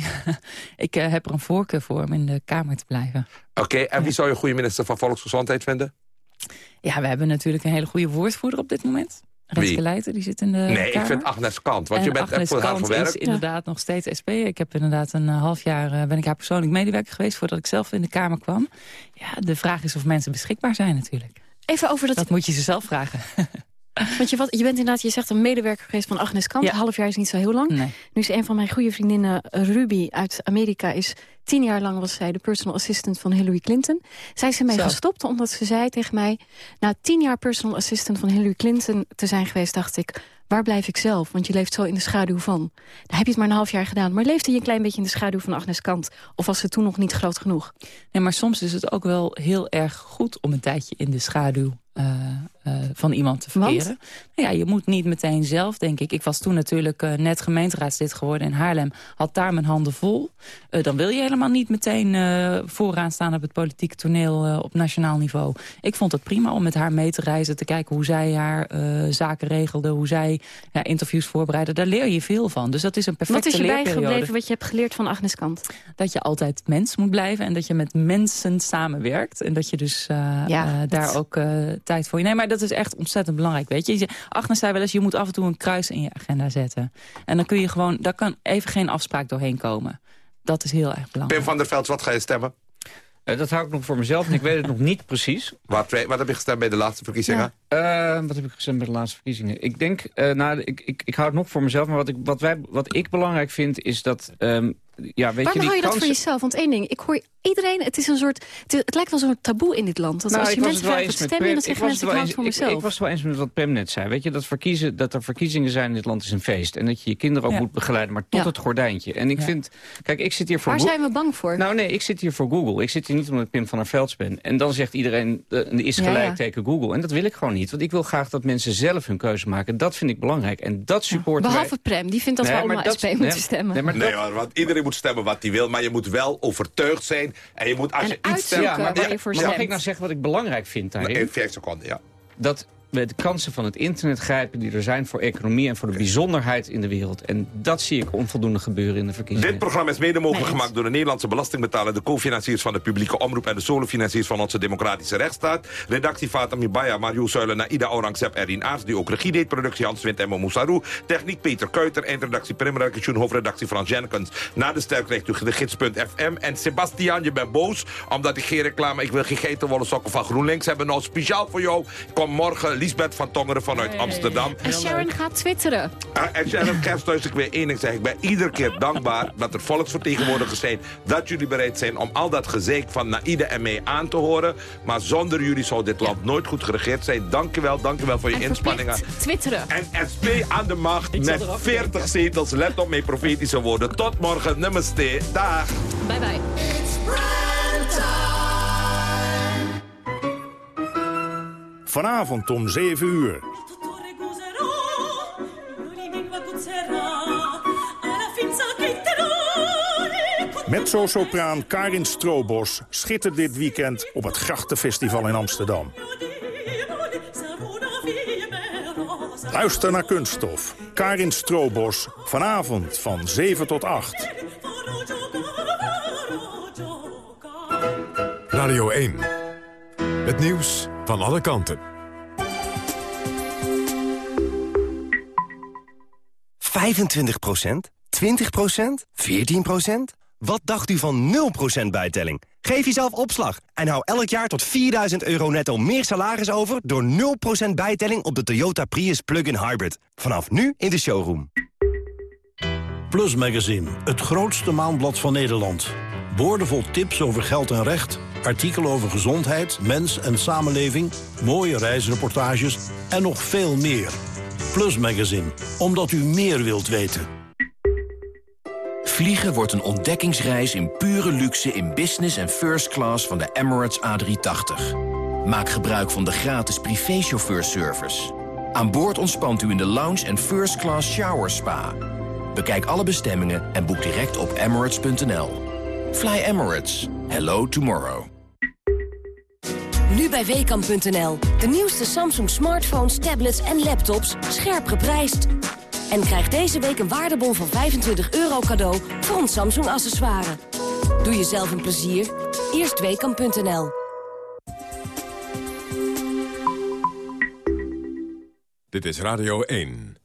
Ik eh, heb er een voorkeur voor om in de Kamer te blijven. Oké, en wie zou je een goede minister van Volksgezondheid vinden? Ja, we hebben natuurlijk een hele goede woordvoerder op dit moment. Renske Leijten, die zit in de nee, ik vind Agnes Kant, want En je bent echt Agnes voor haar Kant gewerkt. is inderdaad nog steeds SP. Ik heb inderdaad een eh, half jaar eh, ben ik haar persoonlijk medewerker geweest... voordat ik zelf in de Kamer kwam. Ja, de vraag is of mensen beschikbaar zijn natuurlijk. Even over dat... Dat moet je ze zelf vragen. Want je, wat, je bent inderdaad, je zegt een medewerker geweest van Agnes Kant. Ja. Een half jaar is niet zo heel lang. Nee. Nu is een van mijn goede vriendinnen, Ruby uit Amerika... is tien jaar lang was zij de personal assistant van Hillary Clinton. Zij is ermee Zo. gestopt omdat ze zei tegen mij... na tien jaar personal assistant van Hillary Clinton te zijn geweest... dacht ik, waar blijf ik zelf? Want je leeft zo in de schaduw van. Dan heb je het maar een half jaar gedaan. Maar leefde je een klein beetje in de schaduw van Agnes Kant? Of was ze toen nog niet groot genoeg? Nee, maar soms is het ook wel heel erg goed om een tijdje in de schaduw eh, eh, van iemand te Want? verkeren. Nou ja, je moet niet meteen zelf, denk ik. Ik was toen natuurlijk eh, net gemeenteraadslid geworden in Haarlem. Had daar mijn handen vol. Eh, dan wil je helemaal niet meteen vooraan staan op het politieke toneel op nationaal niveau. Ik vond het prima om met haar mee te reizen. Te kijken hoe zij haar zaken regelde. Hoe zij ja, interviews voorbereidde. Daar leer je veel van. Dus dat is een perfecte Wat is je leerperiode bijgebleven wat je hebt geleerd van Agnes Kant? dat je altijd mens moet blijven en dat je met mensen samenwerkt. En dat je dus Ja, dat- daar ook tijd voor je... Nee, maar dat is echt ontzettend belangrijk, weet je. Je- Agnes zei wel eens, je moet af en toe een kruis in je agenda zetten. En dan kun je gewoon, daar kan even geen afspraak doorheen komen. Dat is heel erg belangrijk. Pim van der Veld, wat ga je stemmen? Eh, dat hou ik nog voor mezelf en ik weet het nog niet precies. Wat, wat heb je gestemd bij de laatste verkiezingen? Eh, wat heb ik gestemd bij de laatste verkiezingen? Ik denk, eh, nou, ik, ik, ik hou het nog voor mezelf. Maar wat ik, wat wij, wat ik belangrijk vind is dat... ehm, ja, weet Waarom je, die hou je dat kansen- voor jezelf? Want één ding, ik hoor iedereen, het is een soort, het, lijkt wel zo'n taboe in dit land. Dat Nou, als je mensen vraagt wat met stem je, dan zeggen mensen, ik het hou het voor ik- mezelf. Ik was het wel eens met wat Prem net zei. Weet je, dat, verkiezen, dat er verkiezingen zijn in dit land is een feest. En dat je je kinderen ook Ja. moet begeleiden, maar tot Ja. het gordijntje. En ik vind, kijk, ik zit hier voor... Waar Go- zijn we bang voor? Nou nee, ik zit hier voor Google. Ik zit hier niet omdat ik Pim van der Velds ben. En dan zegt iedereen, er is gelijk ja. tegen Google. En dat wil ik gewoon niet. Want ik wil graag dat mensen zelf hun keuze maken. Dat vind ik belangrijk. En dat supporten wij- Behalve Prem, die vindt dat Nee, we allemaal SP moeten stemmen. nee, maar iedereen moet stemmen wat hij wil, maar je moet wel overtuigd zijn. En je moet als En je iets stemt... voor maar mag ik nou zeggen wat ik belangrijk vind daarin? In vijf seconden, ja. dat we de kansen van het internet grijpen die er zijn voor economie en voor de bijzonderheid in de wereld. En dat zie ik onvoldoende gebeuren in de verkiezingen. Dit programma is mede mogelijk gemaakt door de Nederlandse belastingbetaler... de co-financiers van de publieke omroep... en de solofinanciers van onze democratische rechtsstaat. Redactie Fatam Baya, Mario Zuilen, Naida Orangzeb, Erin Aars... die ook regie deed, productie Hans Wint en Mousarou. Techniek Peter Kuiter, eindredactie Prim Ruikensjoen... hoofdredactie Frans Jenkens. Na de ster krijgt u de gids.fm. En Sebastian, je bent boos, omdat ik geen reclame... ik wil geen geitenwolle sokken van GroenLinks hebben. Nou, speciaal voor jou komt morgen Lisbeth van Tongeren vanuit Amsterdam. En Sharon gaat twitteren. Uh, en Sharon Kersthuis, ik weer één ding zeggen. Ik ben iedere keer dankbaar dat er volksvertegenwoordigers zijn... dat jullie bereid zijn om al dat gezeik van Naïde en mij aan te horen. Maar zonder jullie zou dit land nooit goed geregeerd zijn. Dank je wel, dank je wel voor je En inspanningen. twitteren. En SP aan de macht Ik met eraf 40 zetels. Let op mijn profetische woorden. Tot morgen, namaste. Dag. Bye bye. Vanavond om 7 uur. Mezzo-sopraan Karin Strobos schittert dit weekend op het Grachtenfestival in Amsterdam. Luister naar Kunststof. Karin Strobos, vanavond van 7 tot 8. Radio 1. Het nieuws van alle kanten. 25% 20% 14% Wat dacht u van 0% bijtelling? Geef jezelf opslag en hou elk jaar tot 4000 euro netto meer salaris over... door 0% bijtelling op de Toyota Prius Plug-in Hybrid. Vanaf nu in de showroom. Plus Magazine, het grootste maandblad van Nederland. Boordevol tips over geld en recht, artikelen over gezondheid, mens en samenleving... mooie reisreportages en nog veel meer. Plus Magazine, omdat u meer wilt weten. Vliegen wordt een ontdekkingsreis in pure luxe in business en first class van de Emirates A380. Maak gebruik van de gratis privéchauffeurservice. Aan boord ontspant u in de lounge en first class shower spa. Bekijk alle bestemmingen en boek direct op emirates.nl. Fly Emirates. Hello tomorrow. Nu bij Weekamp.nl. De nieuwste Samsung smartphones, tablets en laptops scherp geprijsd. En krijg deze week een waardebon van 25 euro cadeau voor ons Samsung accessoire. Doe jezelf een plezier. Eerst Weekamp.nl. Dit is Radio 1.